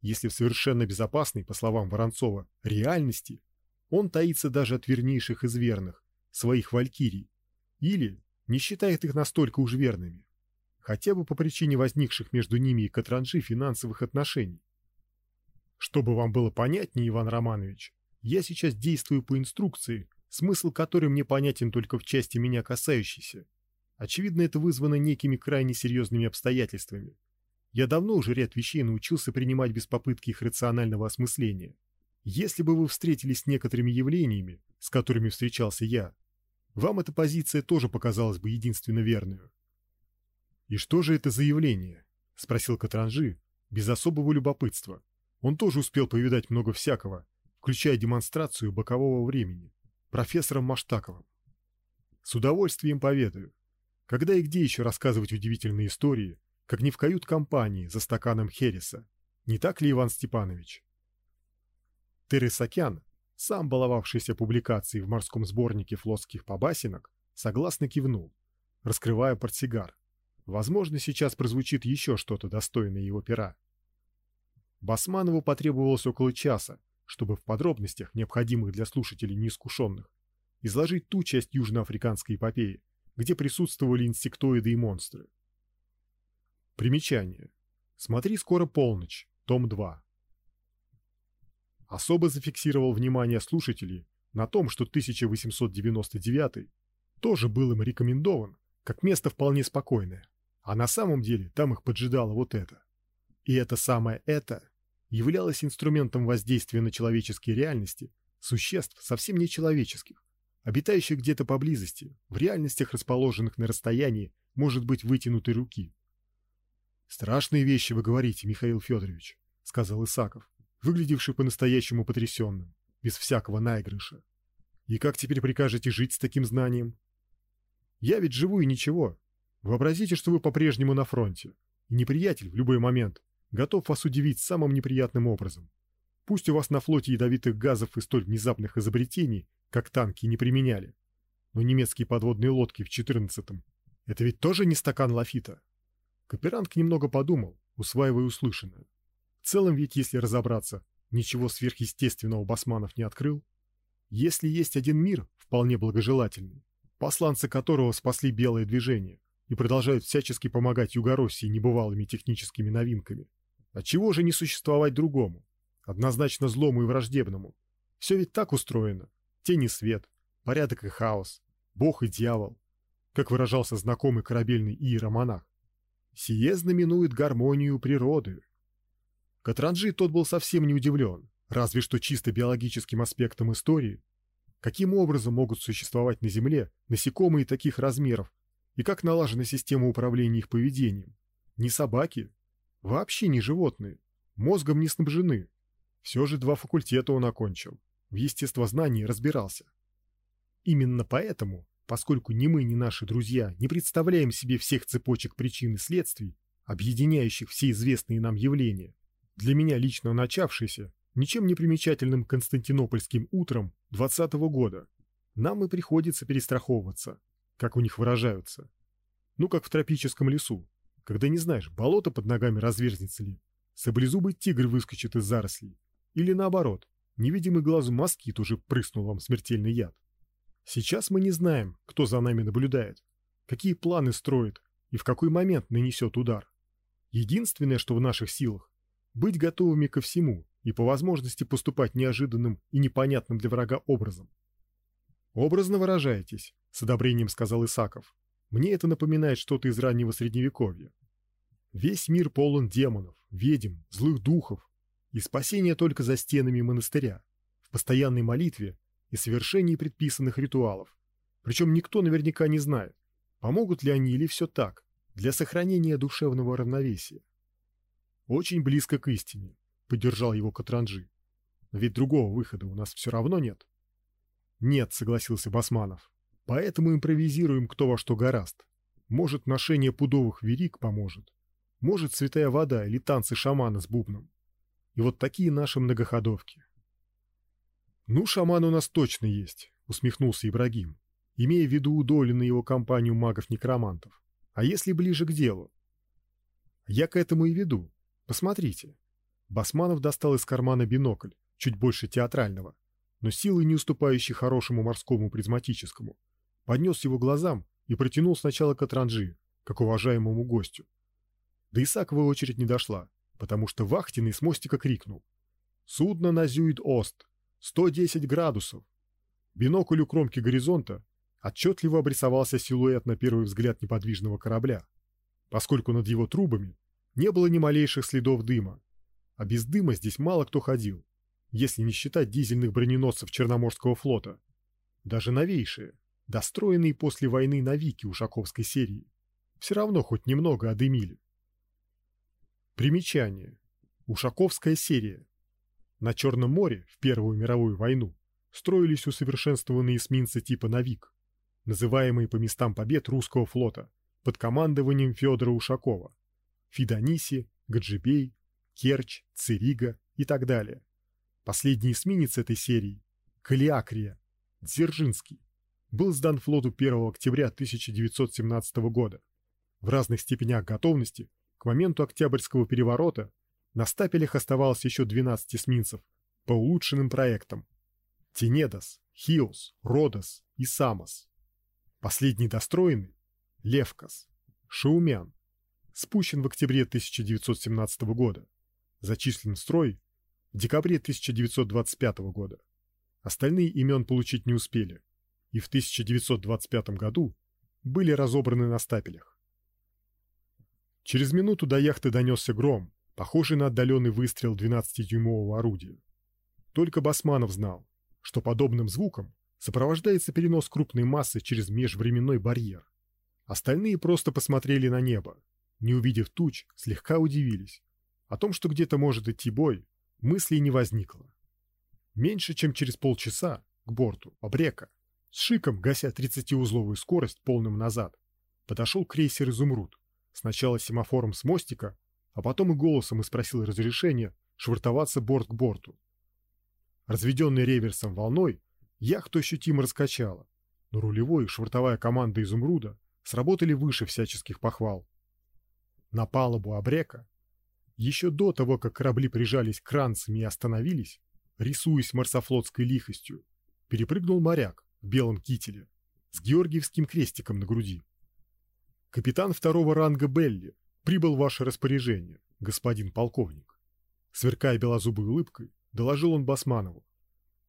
Если в совершенно безопасной, по словам Воронцова, реальности, он таится даже от вернейших из верных, своих валькирий, или не считает их настолько уж верными, хотя бы по причине возникших между ними и Катранжи финансовых отношений. Чтобы вам было понятнее, Иван Романович, я сейчас действую по инструкции, смысл которой мне понятен только в части меня касающейся. Очевидно, это вызвано некими крайне серьезными обстоятельствами. Я давно уже ряд вещей научился принимать без попытки их рационального осмысления. Если бы вы встретились с некоторыми явлениями, с которыми встречался я, вам эта позиция тоже показалась бы единственно верной. И что же это за явление? спросил Катранжи без особого любопытства. Он тоже успел повидать много всякого, включая демонстрацию бокового времени профессором Маштаковым. С удовольствием поведаю. Когда и где еще рассказывать удивительные истории, как не в кают-компании за стаканом хереса? Не так ли, Иван Степанович? Тересакян, сам баловавшийся публикацией в морском сборнике флотских побасенок, согласно кивнул, раскрывая портсигар. Возможно, сейчас прозвучит еще что-то достойное его пера. Басманову потребовалось около часа, чтобы в подробностях, необходимых для слушателей неискушенных, изложить ту часть южноафриканской эпопеи, где присутствовали инсектоиды и монстры. Примечание. Смотри скоро полночь, том 2. Особо зафиксировал внимание слушателей на том, что 1899 тоже был им рекомендован как место вполне спокойное, а на самом деле там их поджидало вот это. И это самое это являлось инструментом воздействия на человеческие реальности существ совсем не человеческих, обитающих где-то поблизости, в реальностях, расположенных на расстоянии, может быть, вытянутой руки. Страшные вещи вы говорите, Михаил Федорович, сказал Исаков, выглядевший по-настоящему потрясенным, без всякого наигрыша. И как теперь прикажете жить с таким знанием? Я ведь живу и ничего. Вообразите, что вы по-прежнему на фронте, и неприятель в любой момент готов вас удивить самым неприятным образом. Пусть у вас на флоте ядовитых газов и столь внезапных изобретений, как танки, не применяли, но немецкие подводные лодки в 14-м – это ведь тоже не стакан лафита. Каперанг немного подумал, усваивая услышанное. В целом ведь, если разобраться, ничего сверхъестественного Басманов не открыл. Если есть один мир, вполне благожелательный, посланцы которого спасли белое движение и продолжают всячески помогать Югороссии небывалыми техническими новинками – а чего же не существовать другому, однозначно злому и враждебному? Все ведь так устроено: тень и свет, порядок и хаос, бог и дьявол, как выражался знакомый корабельный иеромонах. Сие знаменует гармонию природы. Катранджи тот был совсем не удивлен, разве что чисто биологическим аспектом истории. Каким образом могут существовать на Земле насекомые таких размеров и как налажена система управления их поведением? Не собаки, Вообще не животные, мозгом не снабжены. Все же два факультета он окончил, в естествознании разбирался. Именно поэтому, поскольку ни мы, ни наши друзья не представляем себе всех цепочек причин и следствий, объединяющих все известные нам явления, для меня лично начавшийся ничем не примечательным константинопольским утром двадцатого года, нам и приходится перестраховываться, как у них выражаются. Ну, как в тропическом лесу, когда не знаешь, болото под ногами разверзнется ли, саблезубый тигр выскочит из зарослей, или наоборот, невидимый глазу москит уже прыснул вам смертельный яд. Сейчас мы не знаем, кто за нами наблюдает, какие планы строит и в какой момент нанесет удар. Единственное, что в наших силах, быть готовыми ко всему и по возможности поступать неожиданным и непонятным для врага образом. Образно выражаетесь, с одобрением сказал Исаков. Мне это напоминает что-то из раннего средневековья. Весь мир полон демонов, ведьм, злых духов, и спасение только за стенами монастыря, в постоянной молитве и совершении предписанных ритуалов. Причем никто наверняка не знает, помогут ли они или все так, для сохранения душевного равновесия. Очень близко к истине, поддержал его Катранжи. Но ведь другого выхода у нас все равно нет. Нет, согласился Басманов. Поэтому импровизируем кто во что гораст. Может, ношение пудовых верик поможет. Может, святая вода или танцы шамана с бубном. И вот такие наши многоходовки. Ну, шаман у нас точно есть, усмехнулся Ибрагим, имея в виду Удолю на его компанию магов-некромантов. А если ближе к делу? Я к этому и веду. Посмотрите. Басманов достал из кармана бинокль, чуть больше театрального, но силой не уступающий хорошему морскому призматическому. Поднес его глазам и протянул сначала к Атранжи, как уважаемому гостю. До Исакова очередь не дошла, потому что вахтенный с мостика крикнул: "Судно на Зюид-Ост, 110 градусов!" Бинокль кромки горизонта отчетливо обрисовался силуэт на первый взгляд неподвижного корабля, поскольку над его трубами не было ни малейших следов дыма, а без дыма здесь мало кто ходил, если не считать дизельных броненосцев Черноморского флота, даже новейшие, достроенные после войны навики Ушаковской серии, все равно хоть немного одымили. Примечание: Ушаковская серия. На Черном море в Первую мировую войну строились усовершенствованные эсминцы типа Навик, называемые по местам побед русского флота под командованием Федора Ушакова, Фидониси, Гаджибей, Керчь, Цирига и так далее. Последний эсминец этой серии, Калиакрия, Дзержинский, был сдан флоту 1 октября 1917 года. В разных степенях готовности к моменту Октябрьского переворота на стапелях оставалось еще 12 эсминцев по улучшенным проектам: Тенедос, Хиос, Родос и Самос. Последний достроенный Левкас, Шаумян, спущен в октябре 1917 года, зачислен в строй в декабре 1925 года. Остальные имен получить не успели, и в 1925 году были разобраны на стапелях. Через минуту до яхты донесся гром, похожий на отдаленный выстрел 12-дюймового орудия. Только Басманов знал, что подобным звуком сопровождается перенос крупной массы через межвременной барьер. Остальные просто посмотрели на небо, не увидев туч, слегка удивились. О том, что где-то может идти бой, мыслей не возникло. Меньше чем через полчаса к борту Обрека, с шиком гася 30-узловую скорость полным назад, подошел крейсер Изумруд. Сначала семафором с мостика, а потом и голосом и спросил разрешения швартоваться борт к борту. Разведенный реверсом волной, яхту ощутимо раскачало, но рулевой и швартовая команда Изумруда сработали выше всяческих похвал. На палубу обрека, еще до того, как корабли прижались к ранцам и остановились, рисуясь марсофлотской лихостью, перепрыгнул моряк в белом кителе с георгиевским крестиком на груди. Капитан второго ранга Белли прибыл в ваше распоряжение, господин полковник. Сверкая белозубой улыбкой, доложил он Басманову,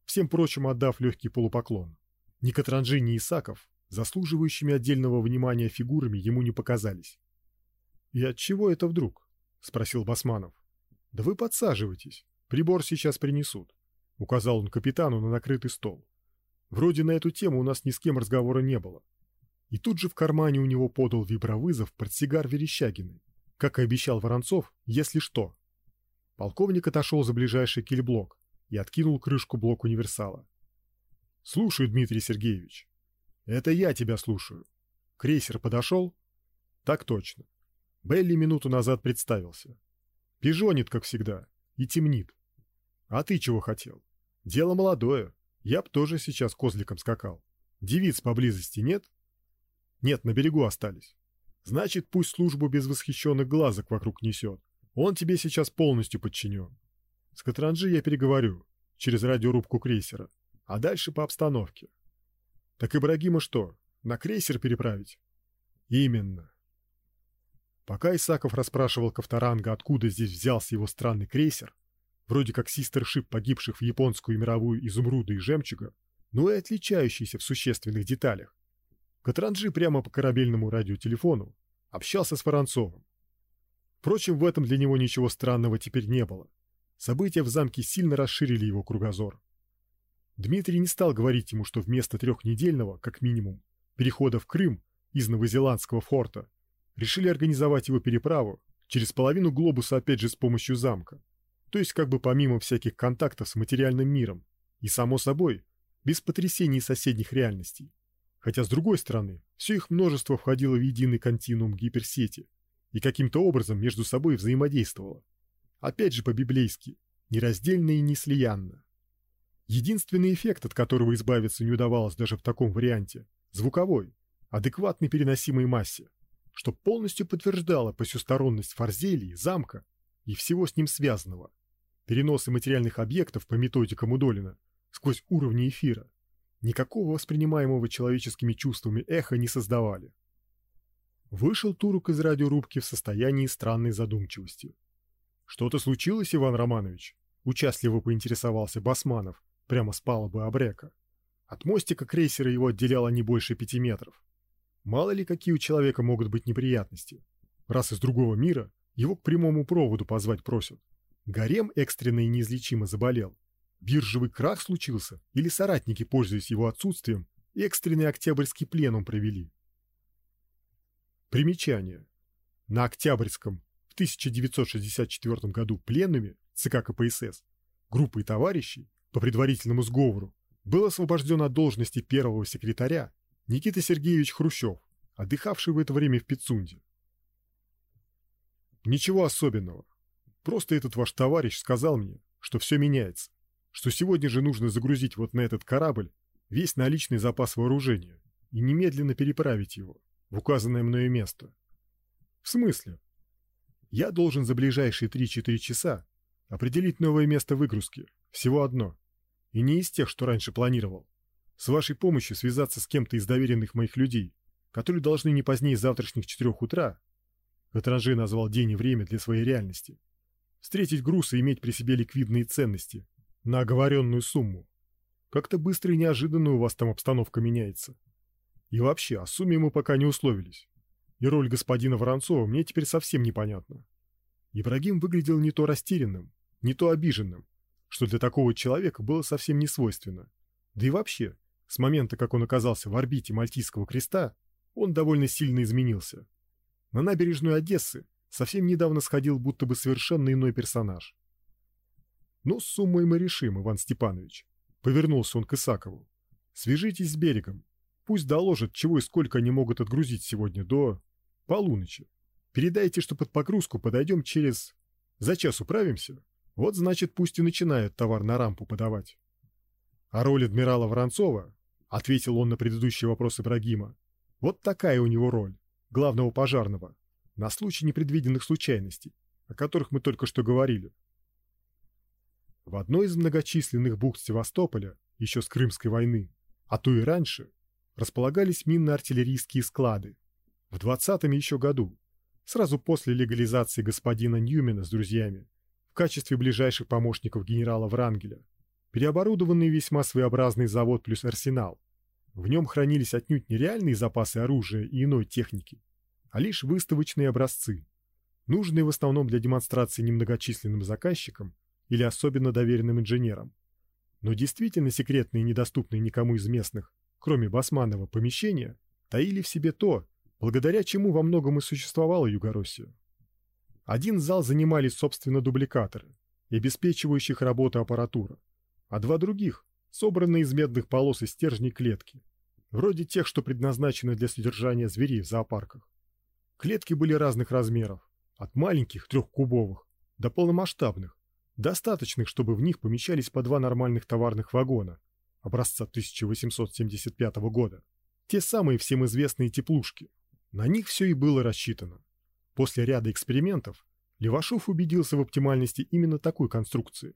всем прочим отдав легкий полупоклон. Ни Катранжи, ни Исаков заслуживающими отдельного внимания фигурами ему не показались. И от чего это вдруг? – спросил Басманов. Да вы подсаживайтесь, прибор сейчас принесут. Указал он капитану на накрытый стол. Вроде на эту тему у нас ни с кем разговора не было. И тут же в кармане у него подал вибровызов портсигар Верещагиной, как и обещал Воронцов, если что. Полковник отошел за ближайший кильблок и откинул крышку блок универсала. Слушаю, Дмитрий Сергеевич. Это я тебя слушаю. Крейсер подошел? Так точно. Белли минуту назад представился. Пижонит, как всегда, и темнит. А ты чего хотел? Дело молодое. Я б тоже сейчас козликом скакал. Девиц поблизости нет? Нет, на берегу остались. Значит, пусть службу без восхищенных глазок вокруг несет. Он тебе сейчас полностью подчинен. С Катранжи я переговорю через радиорубку крейсера, а дальше по обстановке. Так Ибрагима что, на крейсер переправить? Именно. Пока Исаков расспрашивал Ковторанга, откуда здесь взялся его странный крейсер, вроде как систершип погибших в японскую мировую изумруда и жемчуга, но и отличающийся в существенных деталях, Катранджи прямо по корабельному радиотелефону общался с Воронцовым. Впрочем, в этом для него ничего странного теперь не было. События в замке сильно расширили его кругозор. Дмитрий не стал говорить ему, что вместо трехнедельного, как минимум, перехода в Крым из новозеландского форта решили организовать его переправу через половину глобуса опять же с помощью замка, то есть как бы помимо всяких контактов с материальным миром, и, само собой, без потрясений соседних реальностей. Хотя, с другой стороны, все их множество входило в единый континуум гиперсети и каким-то образом между собой взаимодействовало. Опять же по-библейски, нераздельно и неслиянно. Единственный эффект, от которого избавиться не удавалось даже в таком варианте – звуковой, адекватной переносимой массе, что полностью подтверждало посюсторонность Фарзелии, замка и всего с ним связанного. Переносы материальных объектов по методикам Удолина сквозь уровни эфира никакого воспринимаемого человеческими чувствами эха не создавали. Вышел Турук из радиорубки в состоянии странной задумчивости. «Что-то случилось, Иван Романович?» – участливо поинтересовался Басманов, прямо с палубы Абрека. От мостика крейсера его отделяло не больше пяти метров. Мало ли какие у человека могут быть неприятности. Раз из другого мира, его к прямому проводу позвать просят. Гарем экстренно и неизлечимо заболел. Биржевый крах случился, или соратники, пользуясь его отсутствием, экстренный октябрьский пленум провели. Примечание. На Октябрьском в 1964 году пленуме ЦК КПСС группой товарищей по предварительному сговору был освобожден от должности первого секретаря Никита Сергеевич Хрущев, отдыхавший в это время в Пицунде. Ничего особенного. Просто этот ваш товарищ сказал мне, что все меняется, что сегодня же нужно загрузить вот на этот корабль весь наличный запас вооружения и немедленно переправить его в указанное мною место. В смысле? Я должен за ближайшие 3-4 часа определить новое место выгрузки, всего одно, и не из тех, что раньше планировал. С вашей помощью связаться с кем-то из доверенных моих людей, которые должны не позднее завтрашних четырех утра, Катранжи назвал день и время для своей реальности, встретить груз и иметь при себе ликвидные ценности на оговоренную сумму. Как-то быстро и неожиданно у вас там обстановка меняется. И вообще, о сумме мы пока не условились. И роль господина Воронцова мне теперь совсем непонятна. Ибрагим выглядел не то растерянным, не то обиженным, что для такого человека было совсем не свойственно. Да и вообще, с момента, как он оказался в орбите Мальтийского креста, он довольно сильно изменился. На набережную Одессы совсем недавно сходил будто бы совершенно иной персонаж. «Ну, с суммой мы решим, Иван Степанович», — повернулся он к Исакову. «Свяжитесь с берегом. Пусть доложат, чего и сколько они могут отгрузить сегодня до полуночи. Передайте, что под погрузку подойдем через... За час управимся? Вот, значит, пусть и начинают товар на рампу подавать». «А роль адмирала Воронцова?» — ответил он на предыдущий вопрос Ибрагима. «Вот такая у него роль, главного пожарного, на случай непредвиденных случайностей, о которых мы только что говорили. В одной из многочисленных бухт Севастополя, еще с Крымской войны, а то и раньше, располагались минно-артиллерийские склады. В 20-м еще году, сразу после легализации господина Ньюмена с друзьями, в качестве ближайших помощников генерала Врангеля, переоборудованный весьма своеобразный завод плюс арсенал. В нем хранились отнюдь не реальные запасы оружия и иной техники, а лишь выставочные образцы, нужные в основном для демонстрации немногочисленным заказчикам или особенно доверенным инженерам. Но действительно секретные и недоступные никому из местных, кроме Басманова, помещения, таили в себе то, благодаря чему во многом и существовала Югороссия. Один зал занимали, собственно, дубликаторы обеспечивающих работу аппаратура, а два других – собранные из медных полос и стержней клетки, вроде тех, что предназначены для содержания зверей в зоопарках. Клетки были разных размеров, от маленьких трехкубовых до полномасштабных, достаточных, чтобы в них помещались по два нормальных товарных вагона образца 1875 года. Те самые всем известные теплушки. На них все и было рассчитано. После ряда экспериментов Левашов убедился в оптимальности именно такой конструкции.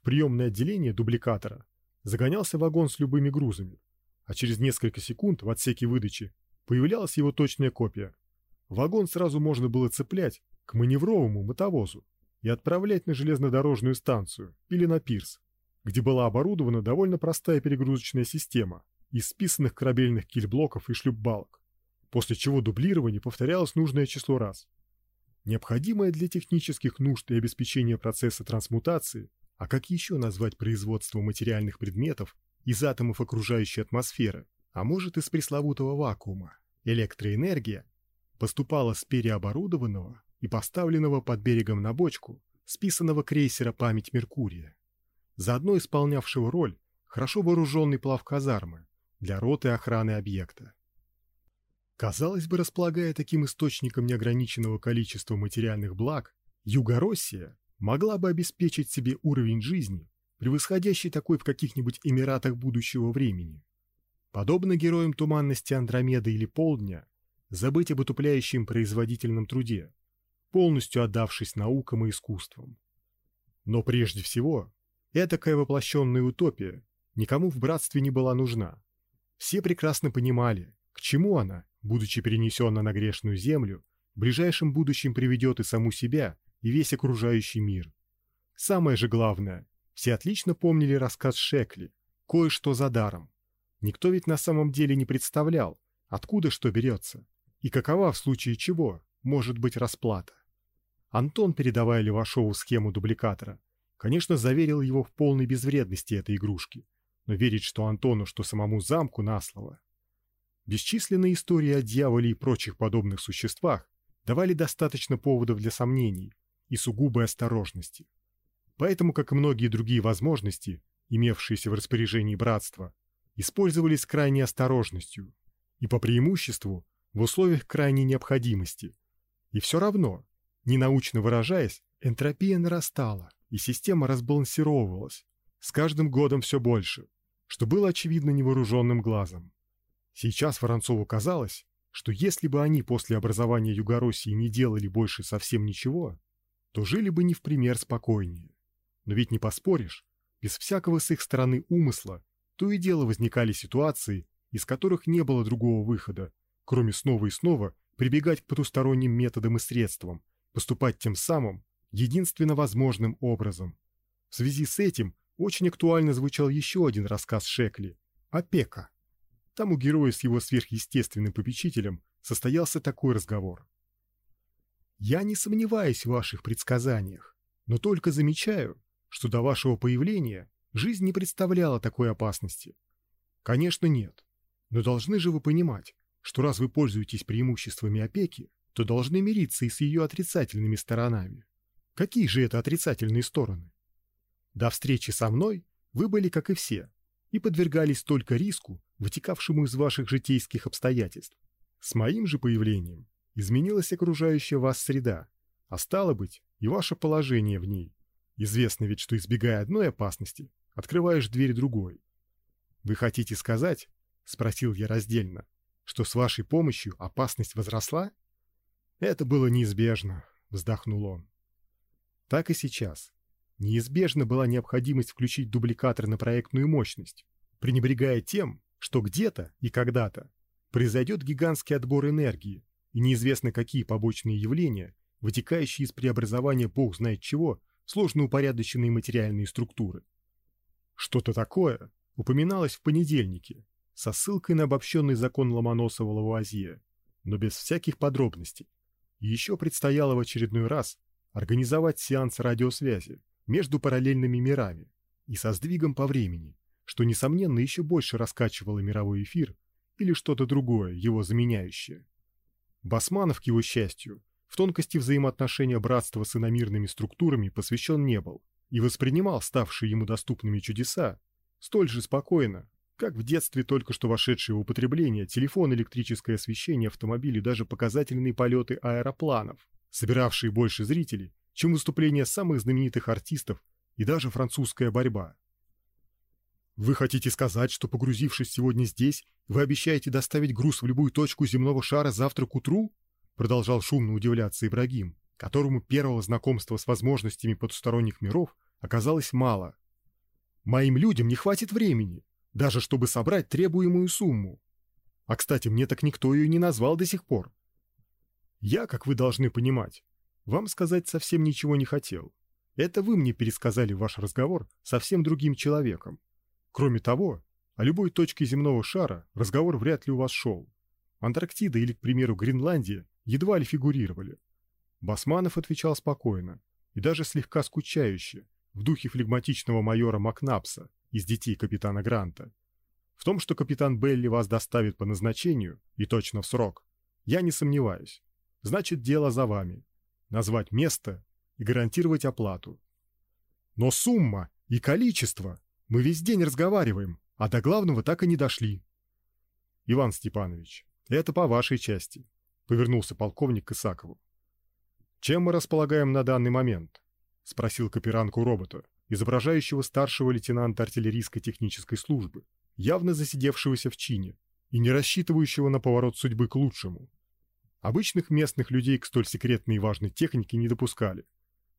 В приемное отделение дубликатора загонялся вагон с любыми грузами, а через несколько секунд в отсеке выдачи появлялась его точная копия. Вагон сразу можно было цеплять к маневровому мотовозу и отправлять на железнодорожную станцию или на пирс, где была оборудована довольно простая перегрузочная система из списанных корабельных кильблоков и шлюпбалок, после чего дублирование повторялось нужное число раз. Необходимое для технических нужд и обеспечения процесса трансмутации, а как еще назвать производство материальных предметов из атомов окружающей атмосферы, а может из пресловутого вакуума, электроэнергия, поступала с переоборудованного и поставленного под берегом на бочку списанного крейсера «Память Меркурия», заодно исполнявшего роль хорошо вооруженный плав казармы для роты охраны объекта. Казалось бы, располагая таким источником неограниченного количества материальных благ, Юго-Россия могла бы обеспечить себе уровень жизни, превосходящий такой в каких-нибудь Эмиратах будущего времени. Подобно героям туманности Андромеды или Полдня, забыть об утупляющем производительном труде, полностью отдавшись наукам и искусствам. Но прежде всего, этакая воплощенная утопия никому в братстве не была нужна. Все прекрасно понимали, к чему она, будучи перенесена на грешную землю, в ближайшем будущем приведет и саму себя, и весь окружающий мир. Самое же главное, все отлично помнили рассказ Шекли «Кое-что за даром». Никто ведь на самом деле не представлял, откуда что берется, и какова в случае чего может быть расплата. Антон, передавая Левашову схему дубликатора, конечно, заверил его в полной безвредности этой игрушки, но верить что Антону, что самому замку на слово. Бесчисленные истории о дьяволе и прочих подобных существах давали достаточно поводов для сомнений и сугубой осторожности. Поэтому, как и многие другие возможности, имевшиеся в распоряжении братства, использовались с крайней осторожностью и по преимуществу в условиях крайней необходимости. И все равно, ненаучно выражаясь, энтропия нарастала, и система разбалансировывалась, с каждым годом все больше, что было очевидно невооруженным глазом. Сейчас Воронцову казалось, что если бы они после образования Югороссии не делали больше совсем ничего, то жили бы не в пример спокойнее. Но ведь не поспоришь, без всякого с их стороны умысла, то и дело возникали ситуации, из которых не было другого выхода, кроме снова и снова прибегать к потусторонним методам и средствам, поступать тем самым единственно возможным образом. В связи с этим очень актуально звучал еще один рассказ Шекли «Опека». Там у героя с его сверхъестественным попечителем состоялся такой разговор. «Я не сомневаюсь в ваших предсказаниях, но только замечаю, что до вашего появления жизнь не представляла такой опасности. Конечно, нет. Но должны же вы понимать, что раз вы пользуетесь преимуществами опеки, то должны мириться и с ее отрицательными сторонами. Какие же это отрицательные стороны? До встречи со мной вы были, как и все, и подвергались только риску, вытекавшему из ваших житейских обстоятельств. С моим же появлением изменилась окружающая вас среда, а стало быть, и ваше положение в ней. Известно ведь, что избегая одной опасности, открываешь дверь другой. Вы хотите сказать, спросил я раздельно, что с вашей помощью опасность возросла? Это было неизбежно, вздохнул он. Так и сейчас. Неизбежно была необходимость включить дубликатор на проектную мощность, пренебрегая тем, что где-то и когда-то произойдет гигантский отбор энергии и неизвестно какие побочные явления, вытекающие из преобразования бог знает чего, сложно упорядоченные материальные структуры. Что-то такое упоминалось в понедельнике со ссылкой на обобщенный закон Ломоносова-Лавуазье, но без всяких подробностей. Еще предстояло в очередной раз организовать сеанс радиосвязи между параллельными мирами и со сдвигом по времени, что, несомненно, еще больше раскачивало мировой эфир или что-то другое, его заменяющее. Басманов, к его счастью, в тонкости взаимоотношения братства с иномирными структурами посвящен не был и воспринимал ставшие ему доступными чудеса столь же спокойно, как в детстве только что вошедшие в употребление телефон, электрическое освещение, автомобили, даже показательные полеты аэропланов, собиравшие больше зрителей, чем выступления самых знаменитых артистов и даже французская борьба. Вы хотите сказать, что погрузившись сегодня здесь, вы обещаете доставить груз в любую точку земного шара завтра к утру? Продолжал шумно удивляться Ибрагим, которому первого знакомства с возможностями потусторонних миров оказалось мало. Моим людям не хватит времени, даже чтобы собрать требуемую сумму. А кстати, мне так никто ее не назвал до сих пор. Я, как вы должны понимать, вам сказать совсем ничего не хотел. Это вы мне пересказали ваш разговор совсем другим человеком. Кроме того, о любой точке земного шара разговор вряд ли у вас шел. Антарктида или, к примеру, Гренландия едва ли фигурировали. Басманов отвечал спокойно и даже слегка скучающе, в духе флегматичного майора Макнапса из детей капитана Гранта. В том, что капитан Белли вас доставит по назначению и точно в срок, я не сомневаюсь. Значит, дело за вами. Назвать место и гарантировать оплату. Но сумма и количество мы весь день разговариваем, а до главного так и не дошли. Иван Степанович, это по вашей части, повернулся полковник к Исакову. Чем мы располагаем на данный момент? спросил капитанку робота, изображающего старшего лейтенанта артиллерийской технической службы, явно засидевшегося в чине и не рассчитывающего на поворот судьбы к лучшему. Обычных местных людей к столь секретной и важной технике не допускали,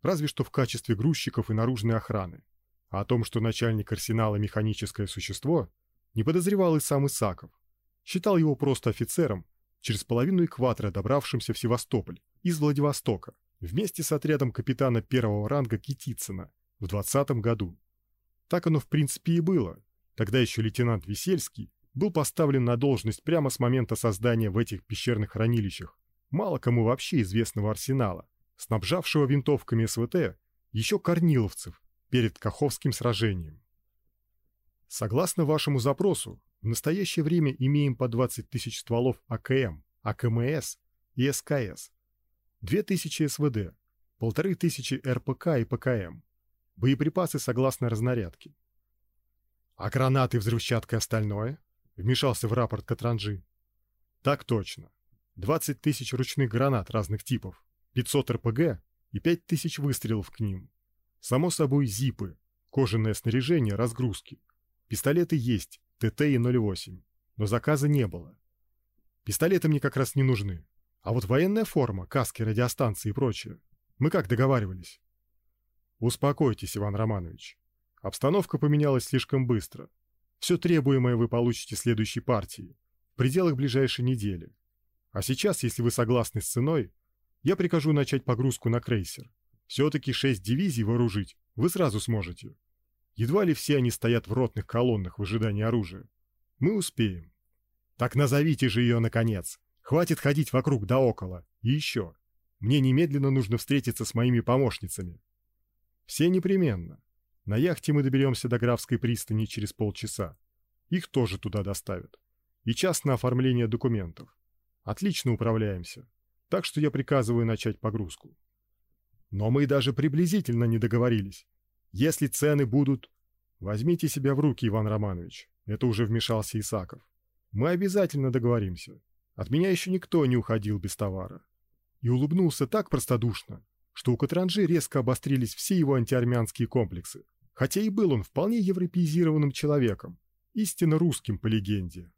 разве что в качестве грузчиков и наружной охраны. А о том, что начальник арсенала механическое существо, не подозревал и сам Исаков. Считал его просто офицером, через половину экватора добравшимся в Севастополь из Владивостока, вместе с отрядом капитана первого ранга Китицына в 20 году. Так оно в принципе и было. Тогда еще лейтенант Весельский был поставлен на должность прямо с момента создания в этих пещерных хранилищах мало кому вообще известного арсенала, снабжавшего винтовками СВТ еще корниловцев перед Каховским сражением. Согласно вашему запросу, в настоящее время имеем по 20 тысяч стволов АКМ, АКМС и СКС, 2000 СВД, 1500 РПК и ПКМ, боеприпасы согласно разнарядке. А гранаты, взрывчатка и остальное? Вмешался в рапорт Катранжи. Так точно. 20 тысяч ручных гранат разных типов, 500 РПГ и 5 тысяч выстрелов к ним. Само собой зипы, кожаное снаряжение, разгрузки. Пистолеты есть, ТТ и 08, но заказа не было. Пистолеты мне как раз не нужны. А вот военная форма, каски, радиостанции и прочее. Мы как договаривались? Успокойтесь, Иван Романович. Обстановка поменялась слишком быстро. Все требуемое вы получите следующей партии, в пределах ближайшей недели. А сейчас, если вы согласны с ценой, я прикажу начать погрузку на крейсер. Все-таки шесть дивизий вооружить вы сразу сможете. Едва ли все они стоят в ротных колоннах в ожидании оружия. Мы успеем. Так назовите же ее, наконец. Хватит ходить вокруг да около. И еще. Мне немедленно нужно встретиться с моими помощницами. Все непременно. На яхте мы доберемся до Графской пристани через полчаса. Их тоже туда доставят. И час на оформление документов. Отлично управляемся. Так что я приказываю начать погрузку. Но мы даже приблизительно не договорились. Если цены будут... Возьмите себя в руки, Иван Романович. Это уже вмешался Исаков. Мы обязательно договоримся. От меня еще никто не уходил без товара. И улыбнулся так простодушно, что у Катранжи резко обострились все его антиармянские комплексы, хотя и был он вполне европеизированным человеком, истинно русским по легенде.